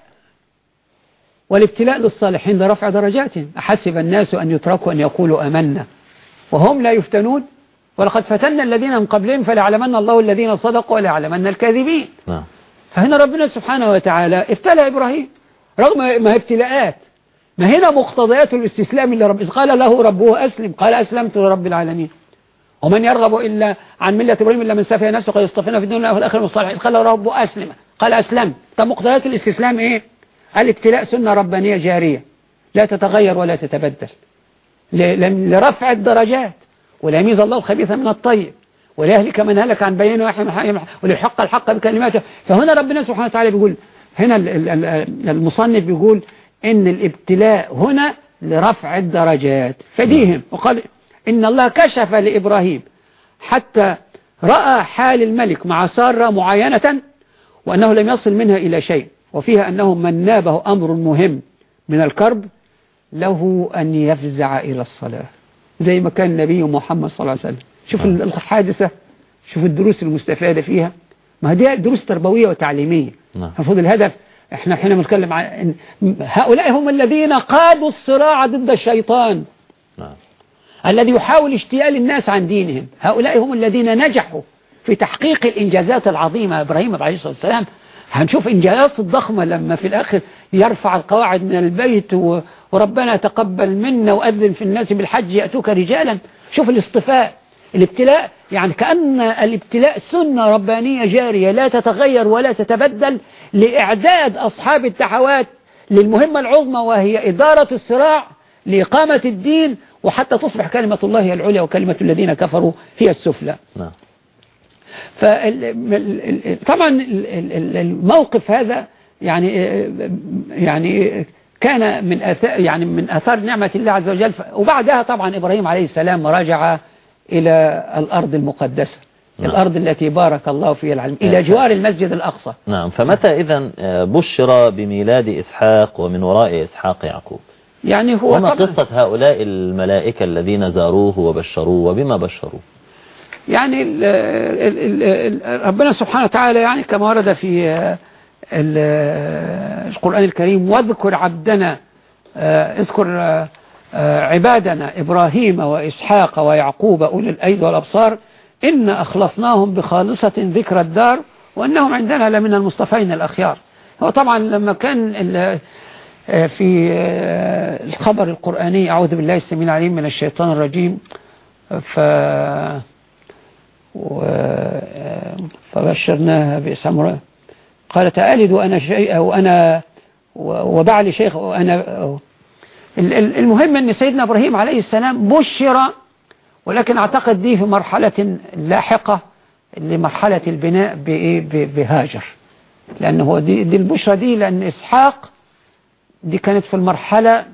والابتلاء للصالحين لرفع درجاتهم أحسب الناس أن يتركوا أن يقولوا أمنا وهم لا يفتنون. ولقد فتنا الذين من قبلهم فليعلمن الله الذين صدقوا وليعلمن الكاذبين. نعم. فهنا ربنا سبحانه وتعالى ابتلى إبراهيم رغم ما هي ابتلاءات ما هنا مقتضيات الاستسلام اللي رب قال له ربه أسلم قال أسلمت لرب العالمين. ومن يرغب إلا عن ملة إبراهيم إلا من سفه نفسه قد يصطفينا في الدنيا وفي الآخرة المصالحين قال له ربه أسلم قال أسلم طب مقتضيات الاستسلام إيه؟ الابتلاء سنة ربانية جارية. لا تتغير ولا تتبدل. لرفع الدرجات. وليميز الله الخبيث من الطيب. وليهلك من هلك عن بينه وليحق الحق بكلماته. فهنا ربنا سبحانه وتعالى بيقول هنا المصنف بيقول إن الابتلاء هنا لرفع الدرجات. فديهم. وقال إن الله كشف لإبراهيم. حتى رأى حال الملك مع سارة معاينة وأنه لم يصل منها إلى شيء. وفيها أنه من نابه أمر مهم من الكرب له أن يفزع إلى الصلاة. زي ما كان النبي محمد صلى الله عليه وسلم. شوف الحادثة شوف الدروس المستفادة فيها. ما هي دروس تربوية وتعليمية. نعم. المفروض الهدف إحنا حين نتكلم عن هؤلاء هم الذين قادوا الصراع ضد الشيطان. نعم. الذي يحاول اجتيال الناس عن دينهم. هؤلاء هم الذين نجحوا في تحقيق الإنجازات العظيمة. إبراهيم عليه الصلاة والسلام هنشوف إنجازات الضخمة لما في الآخر يرفع القواعد من البيت وربنا تقبل منا وأذن في الناس بالحج يأتوك رجالا. شوف الاصطفاء. الابتلاء يعني كأن الابتلاء سنة ربانية جارية لا تتغير ولا تتبدل لإعداد أصحاب الدعوات للمهمة العظمى وهي إدارة الصراع لإقامة الدين وحتى تصبح كلمة الله هي العليا وكلمة الذين كفروا هي السفلى. نعم. طبعا الموقف هذا يعني يعني كان من أثار يعني من أثار نعمة الله عز وجل وبعدها طبعا إبراهيم عليه السلام رجع إلى الأرض المقدسة نعم. الأرض التي بارك الله فيها العالم إلى جوار المسجد الأقصى. نعم فمتى إذا بشر بميلاد إسحاق ومن وراء إسحاق يعقوب؟ يعني هو وما قصة هؤلاء الملائكة الذين زاروه وبشروه وبما بشروه؟ يعني ال ال ال ربنا سبحانه وتعالى يعني كما ورد في القرآن الكريم واذكر عبدنا اذكر عبادنا إبراهيم وإسحاق ويعقوب أولي الأيد والأبصار إن أخلصناهم بخالصة ذكر الدار وأنهم عندنا لمن المصطفين الأخيار. هو طبعا لما كان في الخبر القرآني أعوذ بالله السميع العليم من الشيطان الرجيم ف فبشرناها بإسعام قالت ألد وأنا شيء وأنا وبعلي شيخ وأنا المهم أن سيدنا إبراهيم عليه السلام بشر ولكن أعتقد دي في مرحلة لاحقة لمرحلة البناء بهاجر. لأنه دي, دي البشرة دي لأن إسحاق دي كانت في المرحلة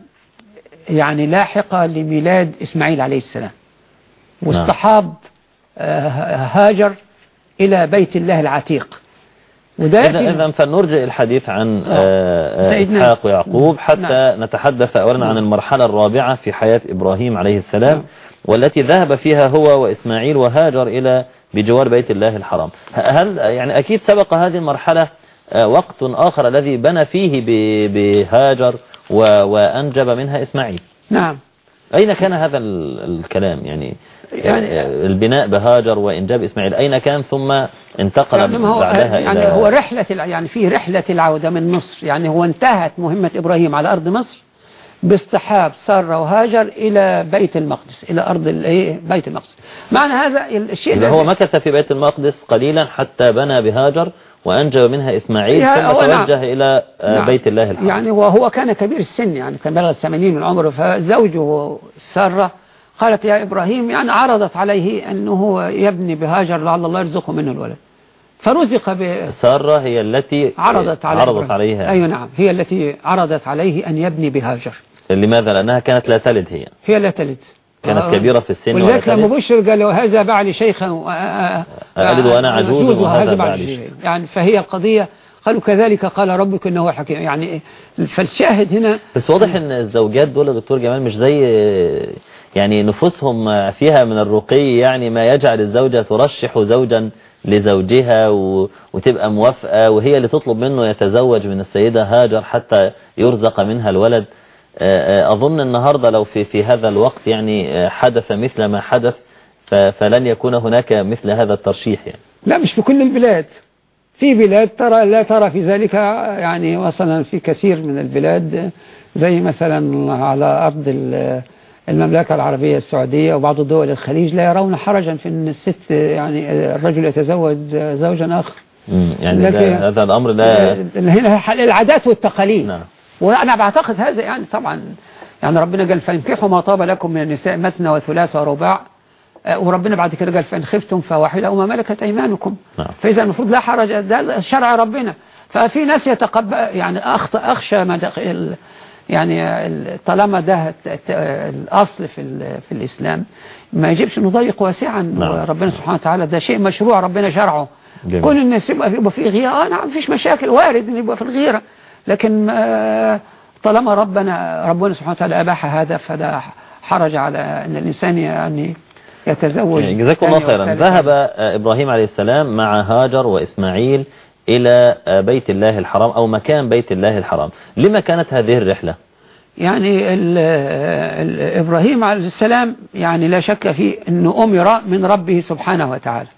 يعني لاحقة لميلاد إسماعيل عليه السلام. واصطحاب هاجر إلى بيت الله العتيق. إذا فلنرجع الحديث عن إسحاق ويعقوب حتى نعم. نتحدث أولا نعم. عن المرحلة الرابعة في حياة إبراهيم عليه السلام نعم. والتي ذهب فيها هو وإسماعيل وهاجر إلى بجوار بيت الله الحرام هل يعني أكيد سبق هذه المرحلة وقت آخر الذي بنى فيه بهاجر وأنجب منها إسماعيل نعم أين كان هذا الكلام يعني, يعني البناء بهاجر وإنجاب إسماعيل أين كان؟ ثم انتقل يعني هو بعدها يعني إلى هو رحلة يعني في رحلة العودة من مصر. يعني هو انتهت مهمة إبراهيم على أرض مصر باصطحاب سارة وهاجر إلى بيت المقدس إلى أرض بيت المقدس. معنى هذا الشيء هو مكث في بيت المقدس قليلا حتى بنى بهاجر وأنجب منها إسماعيل ثم توجه نعم. إلى نعم. بيت الله الحرام. يعني وهو كان كبير السن يعني كان بلغ 80 من عمره فزوجه سارة قالت يا إبراهيم يعني عرضت عليه أنه يبني بهاجر لعل الله يرزقه منه الولد. فرزق ب سارة هي التي عرضت, عليه عرضت عليها. أي نعم. هي التي عرضت عليه أن يبني بهاجر. لماذا؟ لأنها كانت لا تلد هي. هي لا تلد. كانت آه كبيرة في السن ولذلك لما بشر قال له هذا بعلي شيخا ألد وأنا عجوز وهذا بعلي شيخ. يعني فهي القضية. قالوا كذلك قال ربك إنه حكيم. يعني فالشاهد هنا بس واضح إن الزوجات دول دكتور جمال مش زي يعني نفوسهم فيها من الرقي يعني ما يجعل الزوجة ترشح زوجا لزوجها. وتبقى موافقة وهي اللي تطلب منه يتزوج من السيدة هاجر حتى يرزق منها الولد أظن النهاردة لو في في هذا الوقت يعني حدث مثل ما حدث فلن يكون هناك مثل هذا الترشيح يعني لا مش في كل البلاد في بلاد ترى لا ترى في ذلك يعني مثلا في كثير من البلاد زي مثلا على أرض المملكة العربية السعودية وبعض دول الخليج لا يرون حرجا في أن الست يعني الرجل يتزوج زوجا آخر. يعني هذا الأمر لا هنا العادات والتقاليد. نعم. وأنا بعتقد هذا يعني طبعا يعني ربنا قال فانكحوا ما طاب لكم من النساء مثنى وثلاث ورباع. وربنا بعد كده قال فإن خفتم فواحدة أو ما ملكت أيمانكم. نعم. فإذا المفروض لا حرج ده شرع ربنا. ففي ناس يتقبل يعني أخشى ما يعني طالما ده الأصل في في الإسلام ما يجبش نضيق واسعا. نعم. ربنا سبحانه وتعالى ده شيء مشروع ربنا شرعه. جميل. كل الناس يبقى في غيرة. آه نعم فيش مشاكل. وارد إن يبقى في الغيرة. لكن طالما ربنا ربنا سبحانه وتعالى أباح هذا فده حرج على أن الإنسان يعني يتزوج يعني جزاكم الله خيرا. ذهب إبراهيم عليه السلام مع هاجر وإسماعيل إلى بيت الله الحرام أو مكان بيت الله الحرام لما كانت هذه الرحلة يعني ال ال إبراهيم عليه السلام يعني لا شك في أنه أمر من ربه سبحانه وتعالى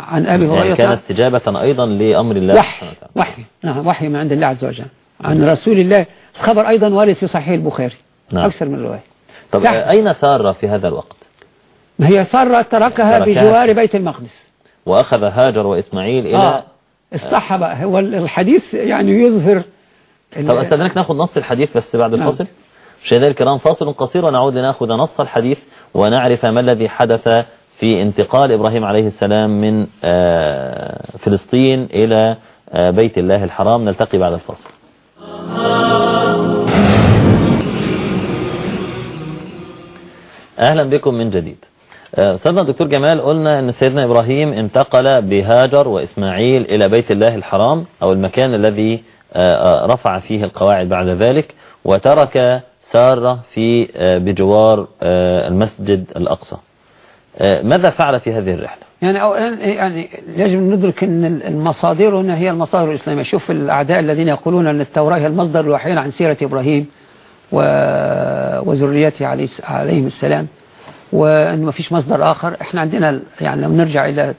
عن أبي يعني هريرة كان استجابة أيضا لأمر الله وحي سبحانه وتعالى. وحي نعم وحي من عند الله عز وجل عن رسول الله الخبر أيضا وارد في صحيح البخاري نعم. أكثر من رواية طب نعم. أين سارة في هذا الوقت ما هي سارة تركها تركها. بجوار بيت المقدس وأخذ هاجر وإسماعيل إلى آه اصطحب هو الحديث يعني يظهر طب أستاذنك ناخذ نص الحديث بس بعد نعم. الفاصل؟ مشاهدينا الكرام فاصل قصير ونعود لناخذ نص الحديث ونعرف ما الذي حدث في انتقال إبراهيم عليه السلام من آه، فلسطين إلى آه، بيت الله الحرام. نلتقي بعد الفاصل. أهلا بكم من جديد. آه، أستاذنا الدكتور جمال قلنا أن سيدنا إبراهيم انتقل بهاجر وإسماعيل إلى بيت الله الحرام أو المكان الذي آه، آه، رفع فيه القواعد بعد ذلك وترك سارة في آه، بجوار آه، المسجد الأقصى. آه، ماذا فعل في هذه الرحلة؟ يعني أو يعني يجب أن ندرك أن المصادر هنا هي المصادر الإسلامية. شوف الأعداء الذين يقولون أن التوراة هي المصدر الوحيد عن سيرة إبراهيم. وذريته عليه عليهم السلام. وأن ما فيش مصدر آخر. إحنا عندنا يعني لو نرجع إلى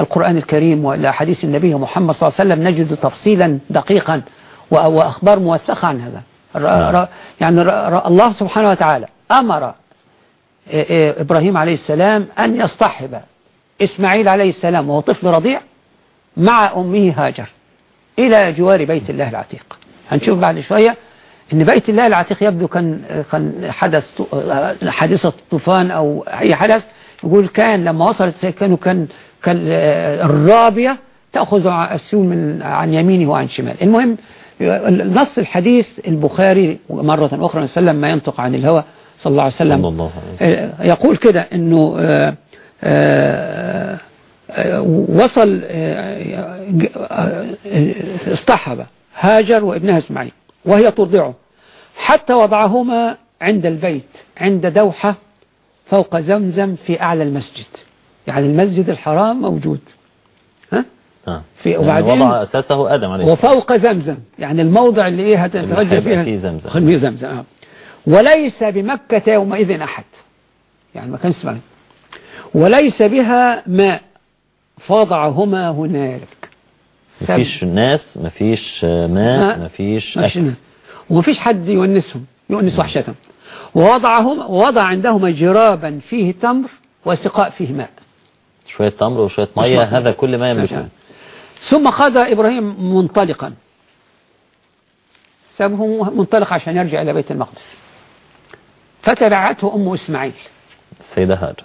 القرآن الكريم وإلى حديث النبي محمد صلى الله عليه وسلم نجد تفصيلا دقيقا وأخبار موثقة عن هذا. ر- يعني الله سبحانه وتعالى أمر إبراهيم عليه السلام أن يصطحب إسماعيل عليه السلام وهو طفل رضيع مع أمه هاجر إلى جوار بيت الله العتيق. هنشوف بعد شوية إن بيت الله العتيق يبدو كان كان حدث حادثة طوفان أو أي حدث يقول كان لما وصلت كانوا كان كان آه، الرابية تأخذ السيول من عن يمينه وعن شماله. المهم نص الحديث البخاري مرة أخرى وسلم ما ينطق عن الهوى صلى الله عليه وسلم. الله عليه وسلم. آه، يقول كده إنه آه، وصل اصطحب هاجر وابنها إسماعيل وهي ترضعه. حتى وضعهما عند البيت عند دوحة فوق زمزم في أعلى المسجد. يعني المسجد الحرام موجود. ها؟ آه. في- يعني وبعدين- وضع أساسه آدم عليه وفوق زمزم. يعني الموضع اللي اللي هتتوجه فيها فيه. زمزم. زمزم آه. وليس بمكة يومئذ أحد. يعني ما كان اسمه وليس بها ماء فوضعهما هنالك. مفيش ناس مفيش آه، ماء. مفيش أكل. ومفيش حد يونسهم يونس وحشتهم. ووضعهم ووضع عندهما جرابا فيه تمر وسقاء فيه ماء. شوية تمر وشوية مية. هذا كل ما. يملكه. ثم قضى إبراهيم منطلقا. سابه منطلق عشان يرجع إلى بيت المقدس. فتبعته أم إسماعيل. السيدة هاجر.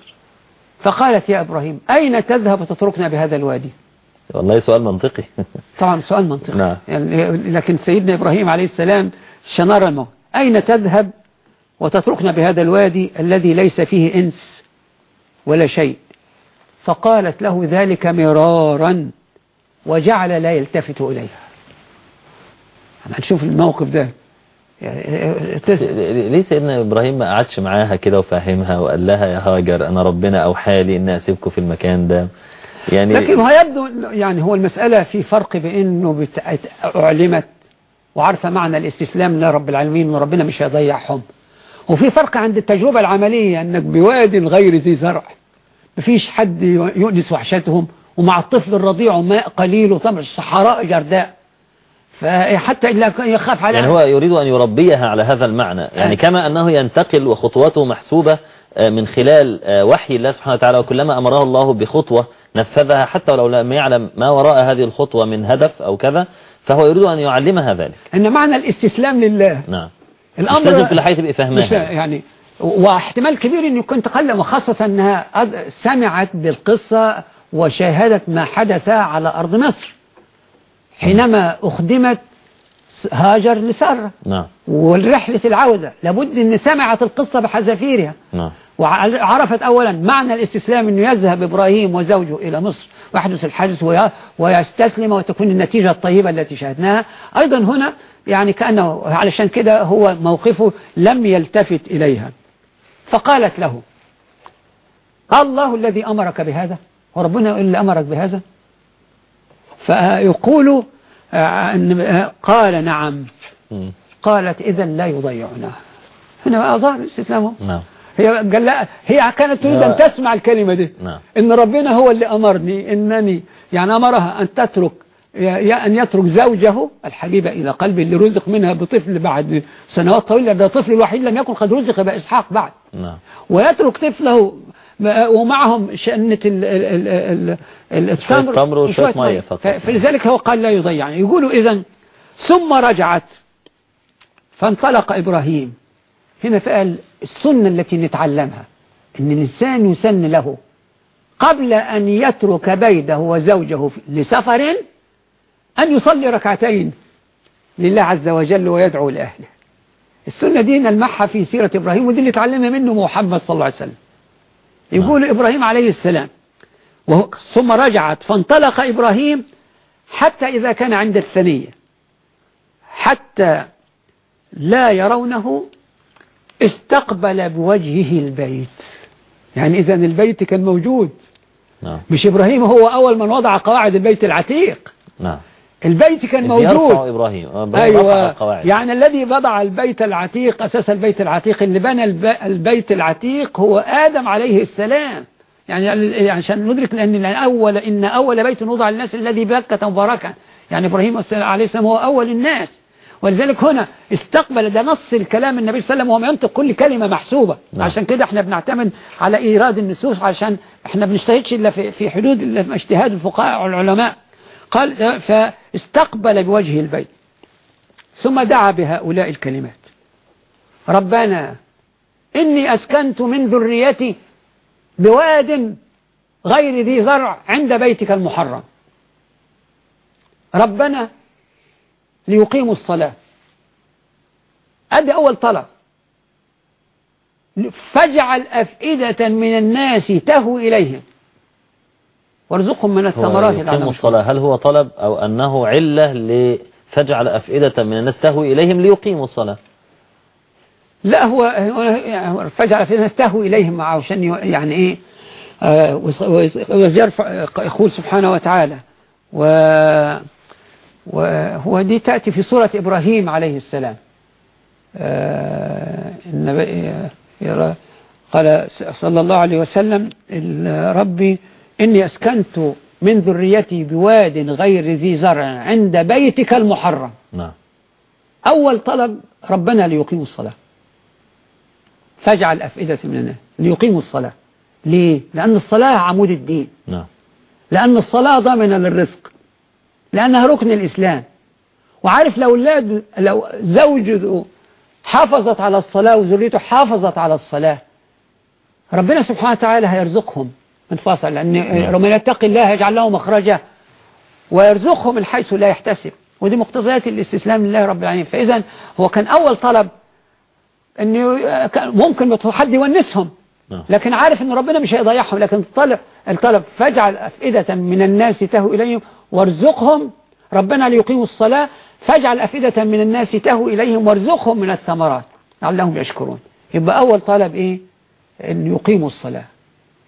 فقالت يا إبراهيم أين تذهب وتتركنا بهذا الوادي؟ والله سؤال منطقي. طبعا سؤال منطقي. نعم. يعني لكن سيدنا إبراهيم عليه السلام شنار الموت. أين تذهب وتتركنا بهذا الوادي الذي ليس فيه إنس ولا شيء؟ فقالت له ذلك مرارا وجعل لا يلتفت إليها. هنشوف الموقف ده. يعني ليه سيدنا إبراهيم ما قعدش معاها كده وفهمها وقال لها يا هاجر أنا ربنا أوحى لي إني أسيبكم في المكان ده. يعني لكن هو يبدو يعني هو المسألة في فرق بأنه أعلمت وعارفة معنى الاستسلام لرب العالمين وربنا مش هيضيعهم. وفي فرق عند التجربة العملية أنك بواد غير ذي زرع مفيش حد يؤنس وحشتهم ومع الطفل الرضيع ماء قليل وطمع الصحراء جرداء. فحتى إلا يخاف على يعني هو يريد أن يربيها على هذا المعنى. يعني آه. كما أنه ينتقل وخطواته محسوبة آه، من خلال آه، وحي الله سبحانه وتعالى وكلما أمره الله بخطوة نفذها حتى ولو لم يعلم ما وراء هذه الخطوة من هدف أو كذا فهو يريد أن يعلمها ذلك. أن معنى الاستسلام لله. نعم. الأمر مش لازم كل حاجة تبقى يعني واحتمال كبير انه يكون تقلم وخاصة أنها أد- سمعت بالقصة وشاهدت ما حدث على أرض مصر. حينما أخدمت س- هاجر لسارة. نعم. والرحلة العودة. لابد إن سمعت القصة بحذافيرها. نعم. وعرفت اولا معنى الاستسلام إنه يذهب إبراهيم وزوجه إلى مصر ويحدث الحادث وي- ويستسلم وتكون النتيجة الطيبة التي شاهدناها. أيضا هنا يعني كأنه علشان كده هو موقفه لم يلتفت إليها. فقالت له الله الذي أمرك بهذا وربنا اللي أمرك بهذا؟ فيقول آه، آه، قال نعم. قالت إذا لا يضيعنا. هنا أظهر استسلامه نعم. هي قال لا هي كانت تريد أن تسمع الكلمة دي. نعم. إن ربنا هو اللي أمرني إنني يعني أمرها أن تترك أن يترك زوجه الحبيبة إلى قلبه اللي رزق منها بطفل بعد سنوات طويلة. ده طفل الوحيد لم يكن قد رزق بإسحاق بعد. نعم. ويترك طفله ومعهم شأنة ال- ال- ال- ال- التمر تمر وشوية مية فقط. فلذلك هو قال لا يضيع. يقولوا إذن ثم رجعت فانطلق إبراهيم. هنا فقال السنة التي نتعلمها. إن الإنسان يسن له قبل أن يترك بيته وزوجه لسفر أن يصلي ركعتين لله عز وجل ويدعو لأهله. السنة دي نلمحها في سيرة إبراهيم ودي اللي تعلمها منه محمد صلى الله عليه وسلم. يقول إبراهيم عليه السلام ثم رجعت فانطلق إبراهيم حتى إذا كان عند الثنية حتى لا يرونه استقبل بوجهه البيت. يعني إذا البيت كان موجود. نعم. مش إبراهيم هو أول من وضع قواعد البيت العتيق. نعم. البيت كان موجود. إبراهيم رفع أيوة. القواعد. يعني الذي وضع البيت العتيق أساس البيت العتيق اللي بنى الب- البيت العتيق هو آدم عليه السلام. يعني ال- عشان ندرك لأن أول إن أول بيت وضع للناس الذي بكة مباركا يعني إبراهيم عليه السلام هو أول الناس. ولذلك هنا استقبل ده نص الكلام النبي صلى الله عليه وسلم وهو ينطق كل كلمة محسوبة. نعم. عشان كده إحنا بنعتمد على إيراد النصوص عشان إحنا بنجتهدش إلا في في حدود اجتهاد الفقهاء والعلماء قال فاستقبل بوجه البيت ثم دعا بهؤلاء الكلمات. ربنا إني أسكنت من ذريتي بواد غير ذي زرع عند بيتك المحرم. ربنا ليقيموا الصلاة. أدي أول طلب. فاجعل أفئدة من الناس تهوي إليهم. وارزقهم من الثمرات يقيم لعلهم الصلاة. هل هو طلب أو أنه علة لفجعل أفئدة من الناس تهوي إليهم ليقيموا الصلاة؟ لا هو فجعل في الناس تهوي إليهم معه عشان يعني إيه آه، ويرفع يقول سبحانه وتعالى. و وهو دي تأتي في سورة إبراهيم عليه السلام. آه، يرى- قال صلى الله عليه وسلم ربي إني أسكنت من ذريتي بواد غير ذي زرع عند بيتك المحرم. نعم. أول طلب ربنا ليقيموا الصلاة. فاجعل أفئدة من الناس ليقيموا الصلاة. ليه؟ لأن الصلاة عمود الدين. نعم. لأن الصلاة ضامنة للرزق. لأنها ركن الإسلام. وعارف لو لو زوجته حافظت على الصلاة وذريته حافظت على الصلاة ربنا سبحانه وتعالى هيرزقهم من فاصل لأن من يتقي الله يجعل له مخرجا ويرزقهم من حيث لا يحتسب. ودي مقتضيات الاستسلام لله رب العالمين. فإذا هو كان أول طلب أنه ممكن بتصحد يونسهم نعم. لكن عارف أن ربنا مش هيضيعهم لكن الطلب الطلب فاجعل أفئدة من الناس تهوي إليهم وارزقهم. ربنا ليقيموا الصلاة فاجعل أفئدة من الناس تهوي إليهم وارزقهم من الثمرات. لعلهم يشكرون. يبقى أول طلب إيه؟ أن يقيموا الصلاة.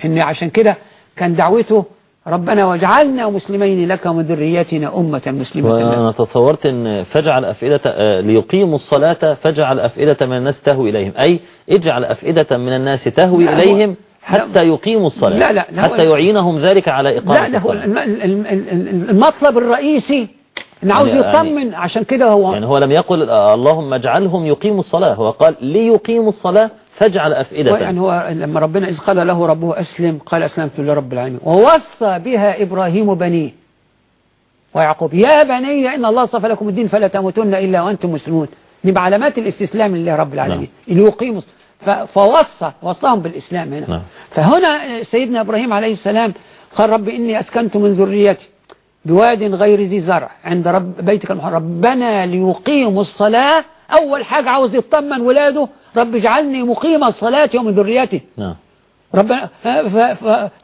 إن عشان كده كان دعوته ربنا واجعلنا مسلمين لك ومن ذريتنا أمة مسلمة. وأنا تصورت أن فجعل أفئدة آه، ليقيموا الصلاة فجعل أفئدة من الناس تهوي إليهم. أي اجعل أفئدة من الناس تهوي إليهم حتى يقيموا الصلاة لا، لا، لا، حتى يعينهم ذلك على إقامة لا لا هو الصلاة. الم- المطلب الرئيسي إن عاوز يعني- يطمن عشان كده هو يعني هو لم يقل آه، اللهم اجعلهم يقيموا الصلاة هو قال ليقيموا الصلاة فاجعل أفئدة. يعني هو لما ربنا إذ قال له ربه أسلم قال أسلمت لرب العالمين ووصى بها إبراهيم بنيه ويعقوب يا بني إن الله صفى لكم الدين فلا تموتن إلا وأنتم مسلمون دي بعلامات الاستسلام لله رب العالمين اللي يقيموا ف- فوصى وصاهم بالإسلام هنا. نعم. فهنا سيدنا إبراهيم عليه السلام قال رب إني أسكنت من ذريتي بواد غير ذي زرع عند رب بيتك المحرم. ربنا ليقيموا الصلاة. أول حاجة عاوز يطمن ولاده رب اجعلني مقيم الصلاة ومن ذريتي. نعم. ربنا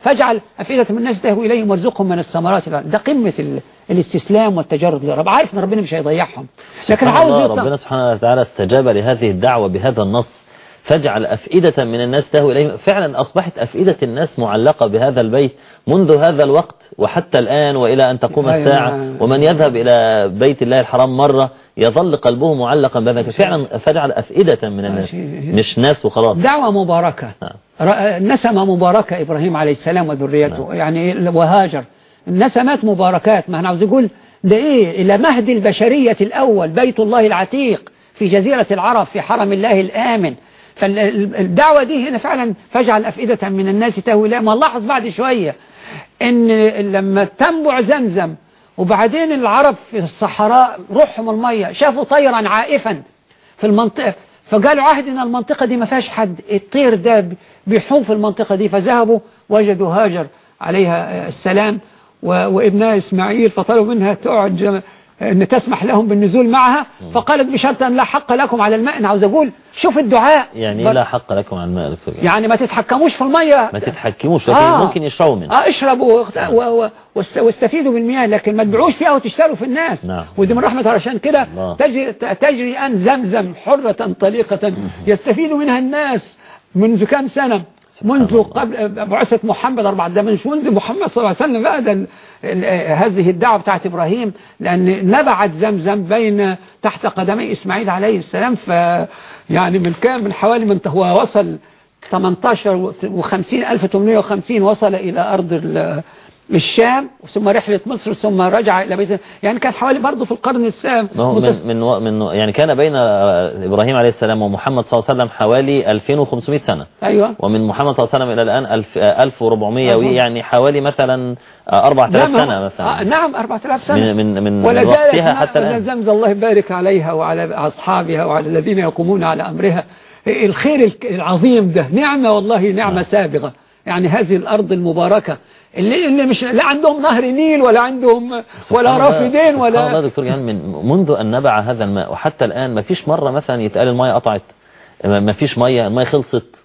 فاجعل أفئدة من الناس تهوي إليهم وارزقهم من الثمرات. ده قمة ال- الاستسلام والتجرد. لرب عارف إن ربنا مش هيضيعهم. لكن عاوز الله يطمن ربنا سبحانه وتعالى استجاب لهذه الدعوة بهذا النص. فاجعل أفئدة من الناس تهوي إليهم. فعلا أصبحت أفئدة الناس معلقة بهذا البيت منذ هذا الوقت وحتى الآن وإلى أن تقوم أيوة. الساعة. ومن يذهب إلى بيت الله الحرام مرة يظل قلبه معلقا بذلك فعلا فجعل أفئدة من الناس. مش ناس وخلاص. دعوة مباركة. نعم. ر- نسمة مباركة إبراهيم عليه السلام وذريته. يعني وهاجر. نسمات مباركات. ما إحنا عاوز يقول ده إيه إلى مهد البشرية الأول. بيت الله العتيق. في جزيرة العرب في حرم الله الآمن. فالدعوة دي هنا فعلا فجعل أفئدة من الناس تهوي إليها ما نلاحظ بعد شوية إن لما تنبع زمزم وبعدين العرب في الصحراء روحهم المية شافوا طيرا عائفا في المنطقة فقالوا عهد إن المنطقة دي ما فيهاش حد. الطير ده بيحوم في المنطقة دي فذهبوا وجدوا هاجر عليها السلام وابنها إسماعيل فطلبوا منها تقعد إن تسمح لهم بالنزول معها فقالت بشرط أن لا حق لكم على الماء. أنا عاوز أقول شوف الدعاء. يعني بل- لا حق لكم عن الماء دكتور. يعني ما تتحكموش في المية. ما تتحكموش لكن آه. ممكن يشربوا منه آه اشربوا واخت- و- و- واست- واستفيدوا بالمياه لكن ما تبيعوش فيها وتشتروا في الناس. نعم. ودي من رحمة علشان كده. تجري, تجري أن زمزم حرة طليقة يستفيد منها الناس منذ كم سنة. منذ. قبل بعثة محمد أربعة ده مش منذ محمد صلى الله عليه وسلم بقى ده هذه الدعوة بتاعت إبراهيم لأن نبعت زمزم بين تحت قدمي إسماعيل عليه السلام ف يعني من كام من حوالي من هو وصل 18 و50 1850 وصل إلى أرض ال- الشام ثم رحلة مصر ثم رجع إلى بيت يعني كان حوالي برضه في القرن السابع. من من من يعني كان بين آه، إبراهيم عليه السلام ومحمد صلى الله عليه وسلم حوالي 2500 سنة. أيوة. ومن محمد صلى الله عليه وسلم إلى الآن 1000 آه، 1400 أيوة. يعني حوالي مثلا آه، 4000 نعم سنة آه، مثلا. نعم 4000 سنة. من من من ولا وقتها حتى الآن. زمزم الله يبارك عليها وعلى أصحابها وعلى الذين يقومون على أمرها. الخير العظيم ده نعمة والله نعمة سابغة. يعني هذه الأرض المباركة. اللي, اللي مش لا عندهم نهر نيل ولا عندهم ولا رافدين سبحان الله ولا دكتور جهان من منذ أن نبع هذا الماء وحتى الآن ما فيش مرة مثلا يتقال المية قطعت. ما ما فيش مية المية خلصت.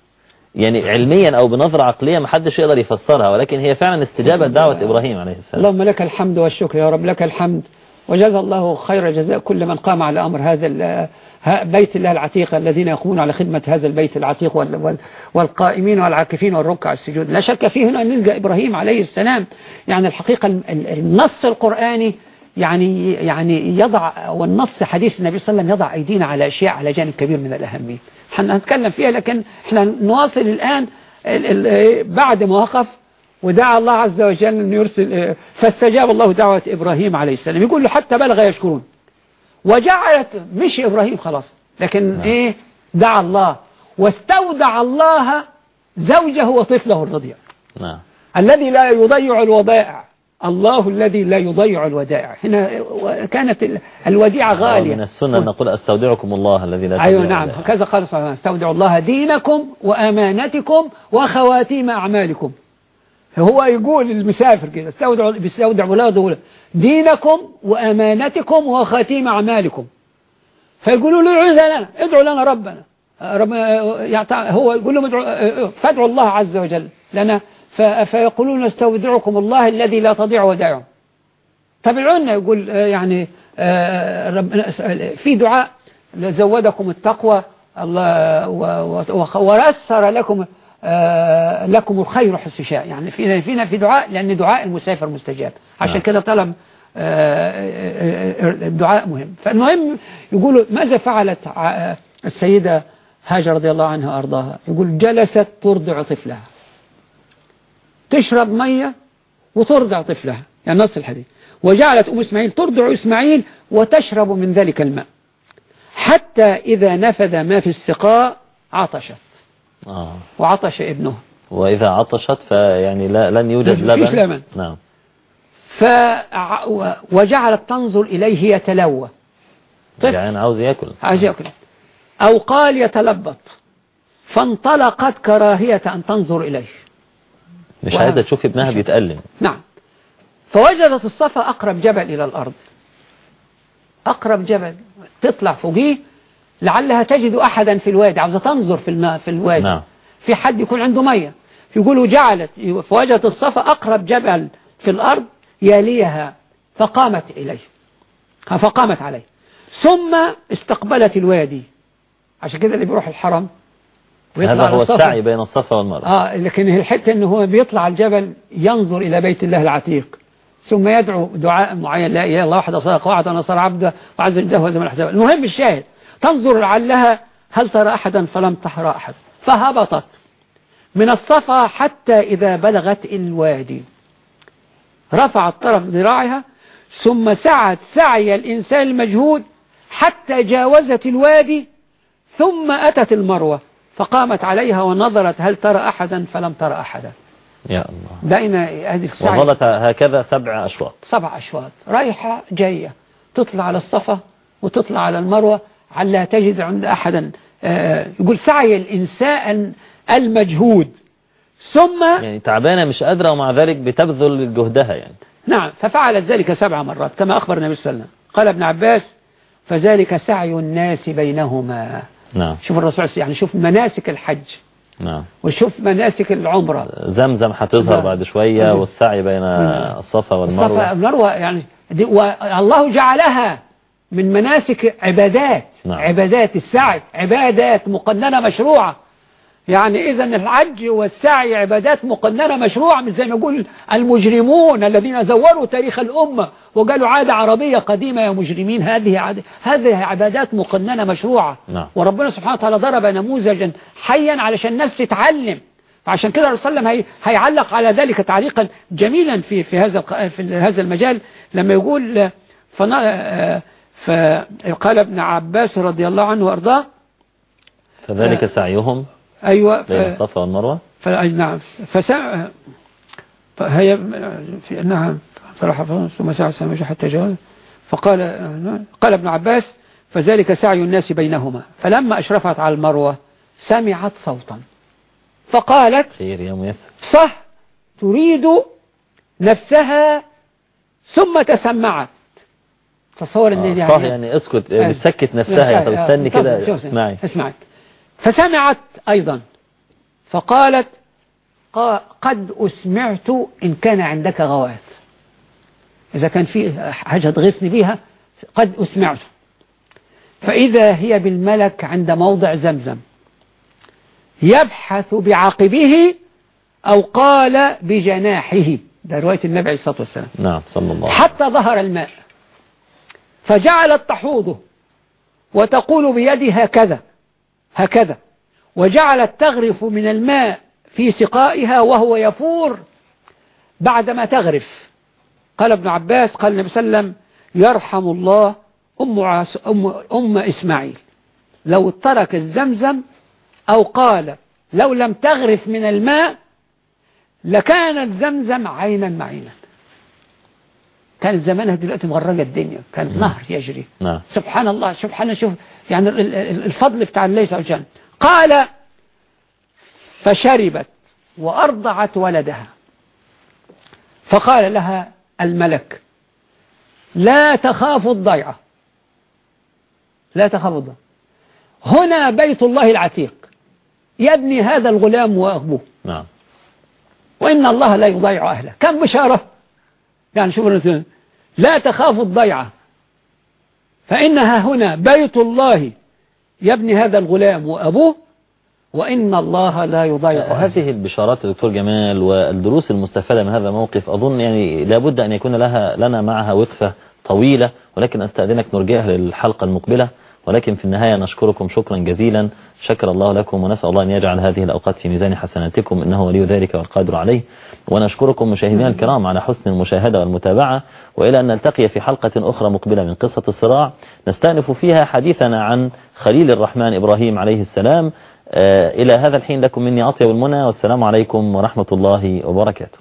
يعني علميا أو بنظرة عقلية ما حدش يقدر يفسرها ولكن هي فعلا استجابة دعوة إبراهيم عليه السلام. اللهم لك الحمد والشكر يا رب لك الحمد. وجزا الله خير جزاء كل من قام على أمر هذا بيت الله العتيق الذين يقومون على خدمة هذا البيت العتيق وال- وال- والقائمين والعاكفين والركع السجود. لا شك فيه هنا نلقى إبراهيم عليه السلام يعني الحقيقة ال- ال- النص القرآني يعني يعني يضع والنص حديث النبي صلى الله عليه وسلم يضع أيدينا على أشياء على جانب كبير من الأهمية إحنا هنتكلم فيها لكن إحنا نواصل الآن ال- ال- بعد ما وقف ودعا الله عز وجل أن يرسل فاستجاب الله دعوة إبراهيم عليه السلام. يقول له حتى بلغ يشكرون. وجعلت مش إبراهيم خلاص لكن نعم. إيه؟ دعا الله. واستودع الله زوجه وطفله الرضيع. نعم. الذي لا يضيع الودائع. الله الذي لا يضيع الودائع. هنا كانت ال- الوديعة غالية من السنة نقول أستودعكم الله الذي لا أيوة نعم. هكذا قال صلى الله عليه وسلم. استودع الله دينكم وأمانتكم وخواتيم أعمالكم. هو يقول المسافر كده استودع بيستودع ولاده دينكم وأمانتكم وخاتيم أعمالكم. فيقولوا له ادعوا لنا ادعوا لنا ربنا. رب هو يقول لهم ادعوا فادعوا الله عز وجل لنا. فيقولون استودعكم الله الذي لا تضيع ودائعه طب لنا يقول آه، يعني آه، في دعاء زودكم التقوى الله ورسر لكم لكم الخير حيث شاء يعني فينا فينا في دعاء لأن دعاء المسافر مستجاب. عشان نعم. كده طلب آه، آه، آه، الدعاء مهم. فالمهم يقولوا ماذا فعلت السيدة هاجر رضي الله عنها وأرضاها؟ يقول جلست ترضع طفلها. تشرب مية وترضع طفلها. يعني نص الحديث. وجعلت أم إسماعيل ترضع إسماعيل وتشرب من ذلك الماء. حتى إذا نفذ ما في السقاء عطشت. آه. وعطش ابنه. وإذا عطشت فيعني لا لن يوجد لبن. لبن. نعم. و- وجعلت تنظر إليه يتلوى. طفل. يعني عاوز يأكل. عايز يأكل. أو قال يتلبط. فانطلقت كراهية أن تنظر إليه. مش. عايزة تشوف ابنها بيتألم. نعم. فوجدت الصفا أقرب جبل إلى الأرض. أقرب جبل. تطلع فوقيه. لعلها تجد أحدا في الوادي عاوزة تنظر في الماء في الوادي. نعم. في حد يكون عنده مية. يقولوا جعلت فوجدت الصفا أقرب جبل في الأرض يليها فقامت إليه. فقامت عليه. ثم استقبلت الوادي. عشان كده اللي بيروح الحرم هذا هو. السعي بين الصفا والمروة. آه لكن الحتة إنه هو بيطلع الجبل ينظر إلى بيت الله العتيق. ثم يدعو دعاء معين لا إله إلا الله وحده صدق وعد ونصر عبده وعز جده وزم الحساب. المهم الشاهد تنظر لعلها هل ترى أحدا؟ فلم ترى أحد. فهبطت. من الصفا حتى إذا بلغت الوادي. رفعت طرف ذراعها ثم سعت سعي الإنسان المجهود حتى جاوزت الوادي ثم أتت المروة. فقامت عليها ونظرت هل ترى أحدا؟ فلم ترى أحدا. يا الله. بين هذه السعي. وظلت هكذا سبع أشواط. سبع أشواط. رايحة جاية. تطلع على الصفا وتطلع على المروة. على تجد عند أحدا. آه، يقول سعي الإنسان المجهود. ثم يعني تعبانة مش قادرة ومع ذلك بتبذل جهدها يعني. نعم ففعلت ذلك سبع مرات كما أخبر النبي صلى الله عليه وسلم. قال ابن عباس فذلك سعي الناس بينهما. نعم. شوف الرسول يعني شوف مناسك الحج. نعم. وشوف مناسك العمرة. زمزم هتظهر نعم. بعد شوية نعم. والسعي بين نعم. الصفا الصفا والمروة والمروة يعني دي والله جعلها. من مناسك عبادات نعم. عبادات السعي عبادات مقننة مشروعة يعني إذا الحج والسعي عبادات مقننة مشروعة مش زي ما يقول المجرمون الذين زوروا تاريخ الأمة وقالوا عادة عربية قديمة يا مجرمين هذه عادة هذه عبادات مقننة مشروعة نعم. وربنا سبحانه وتعالى ضرب نموذجا حيا علشان الناس تتعلم فعشان كده الرسول صلى الله عليه وسلم هي- هيعلق على ذلك تعليقا جميلا في في هذا في هذا المجال لما يقول فنا- فقال ابن عباس رضي الله عنه وأرضاه فذلك. سعيهم ف- بين الصفا والمروة؟ ف- نعم فسع فهي في نعم صراحة ثم سعى السماء حتى جاوز فقال قال ابن عباس فذلك سعي الناس بينهما. فلما أشرفت على المروة سمعت صوتا. فقالت خير يا ميسر صح تريد نفسها ثم تسمعت. تصور ان آه، صح يعني اسكت آه. بتسكت نفسها يا طب آه، استني انتظر، كده. اسمعي. اسمعي. فسمعت أيضا. فقالت قا- قد أسمعت إن كان عندك غواث إذا كان في حاجة تغيثني بيها قد أسمعت. فإذا هي بالملك عند موضع زمزم. يبحث بعقبه أو قال بجناحه. ده رواية النبي عليه الصلاة والسلام. نعم صلى الله عليه وسلم. حتى ظهر الماء. فجعلت تحوضه وتقول بيدها هكذا هكذا. وجعلت تغرف من الماء في سقائها وهو يفور بعدما تغرف. قال ابن عباس قال النبي صلى الله عليه وسلم يرحم الله أم, عاس أم, أم إسماعيل. لو ترك الزمزم أو قال لو لم تغرف من الماء لكانت زمزم عينا معينا. كانت زمانها دلوقتي مغرقة الدنيا. كان نهر يجري. نعم. سبحان الله سبحان شوف يعني ال- ال- الفضل بتاع الله عز وجل. قال فشربت وأرضعت ولدها. فقال لها الملك لا تخاف الضيعة لا تخاف الضيعة هنا بيت الله العتيق. يبني هذا الغلام وأبوه نعم. وإن الله لا يضيع أهله. كم بشارة؟ يعني شوف لا تخاف الضيعة فإنها هنا بيت الله. يبني هذا الغلام وأبوه وإن الله لا يضيع. هذه البشارات دكتور جمال والدروس المستفادة من هذا الموقف أظن يعني لابد أن يكون لها لنا معها وقفة طويلة ولكن أستأذنك نرجعها للحلقة المقبلة. ولكن في النهاية نشكركم شكرا جزيلا. شكر الله لكم ونسأل الله أن يجعل هذه الأوقات في ميزان حسناتكم إنه ولي ذلك والقادر عليه. ونشكركم مشاهدينا الكرام على حسن المشاهدة والمتابعة وإلى أن نلتقي في حلقة أخرى مقبلة من قصة الصراع. نستأنف فيها حديثنا عن خليل الرحمن إبراهيم عليه السلام. آه، إلى هذا الحين لكم مني أطيب المنى والسلام عليكم ورحمة الله وبركاته.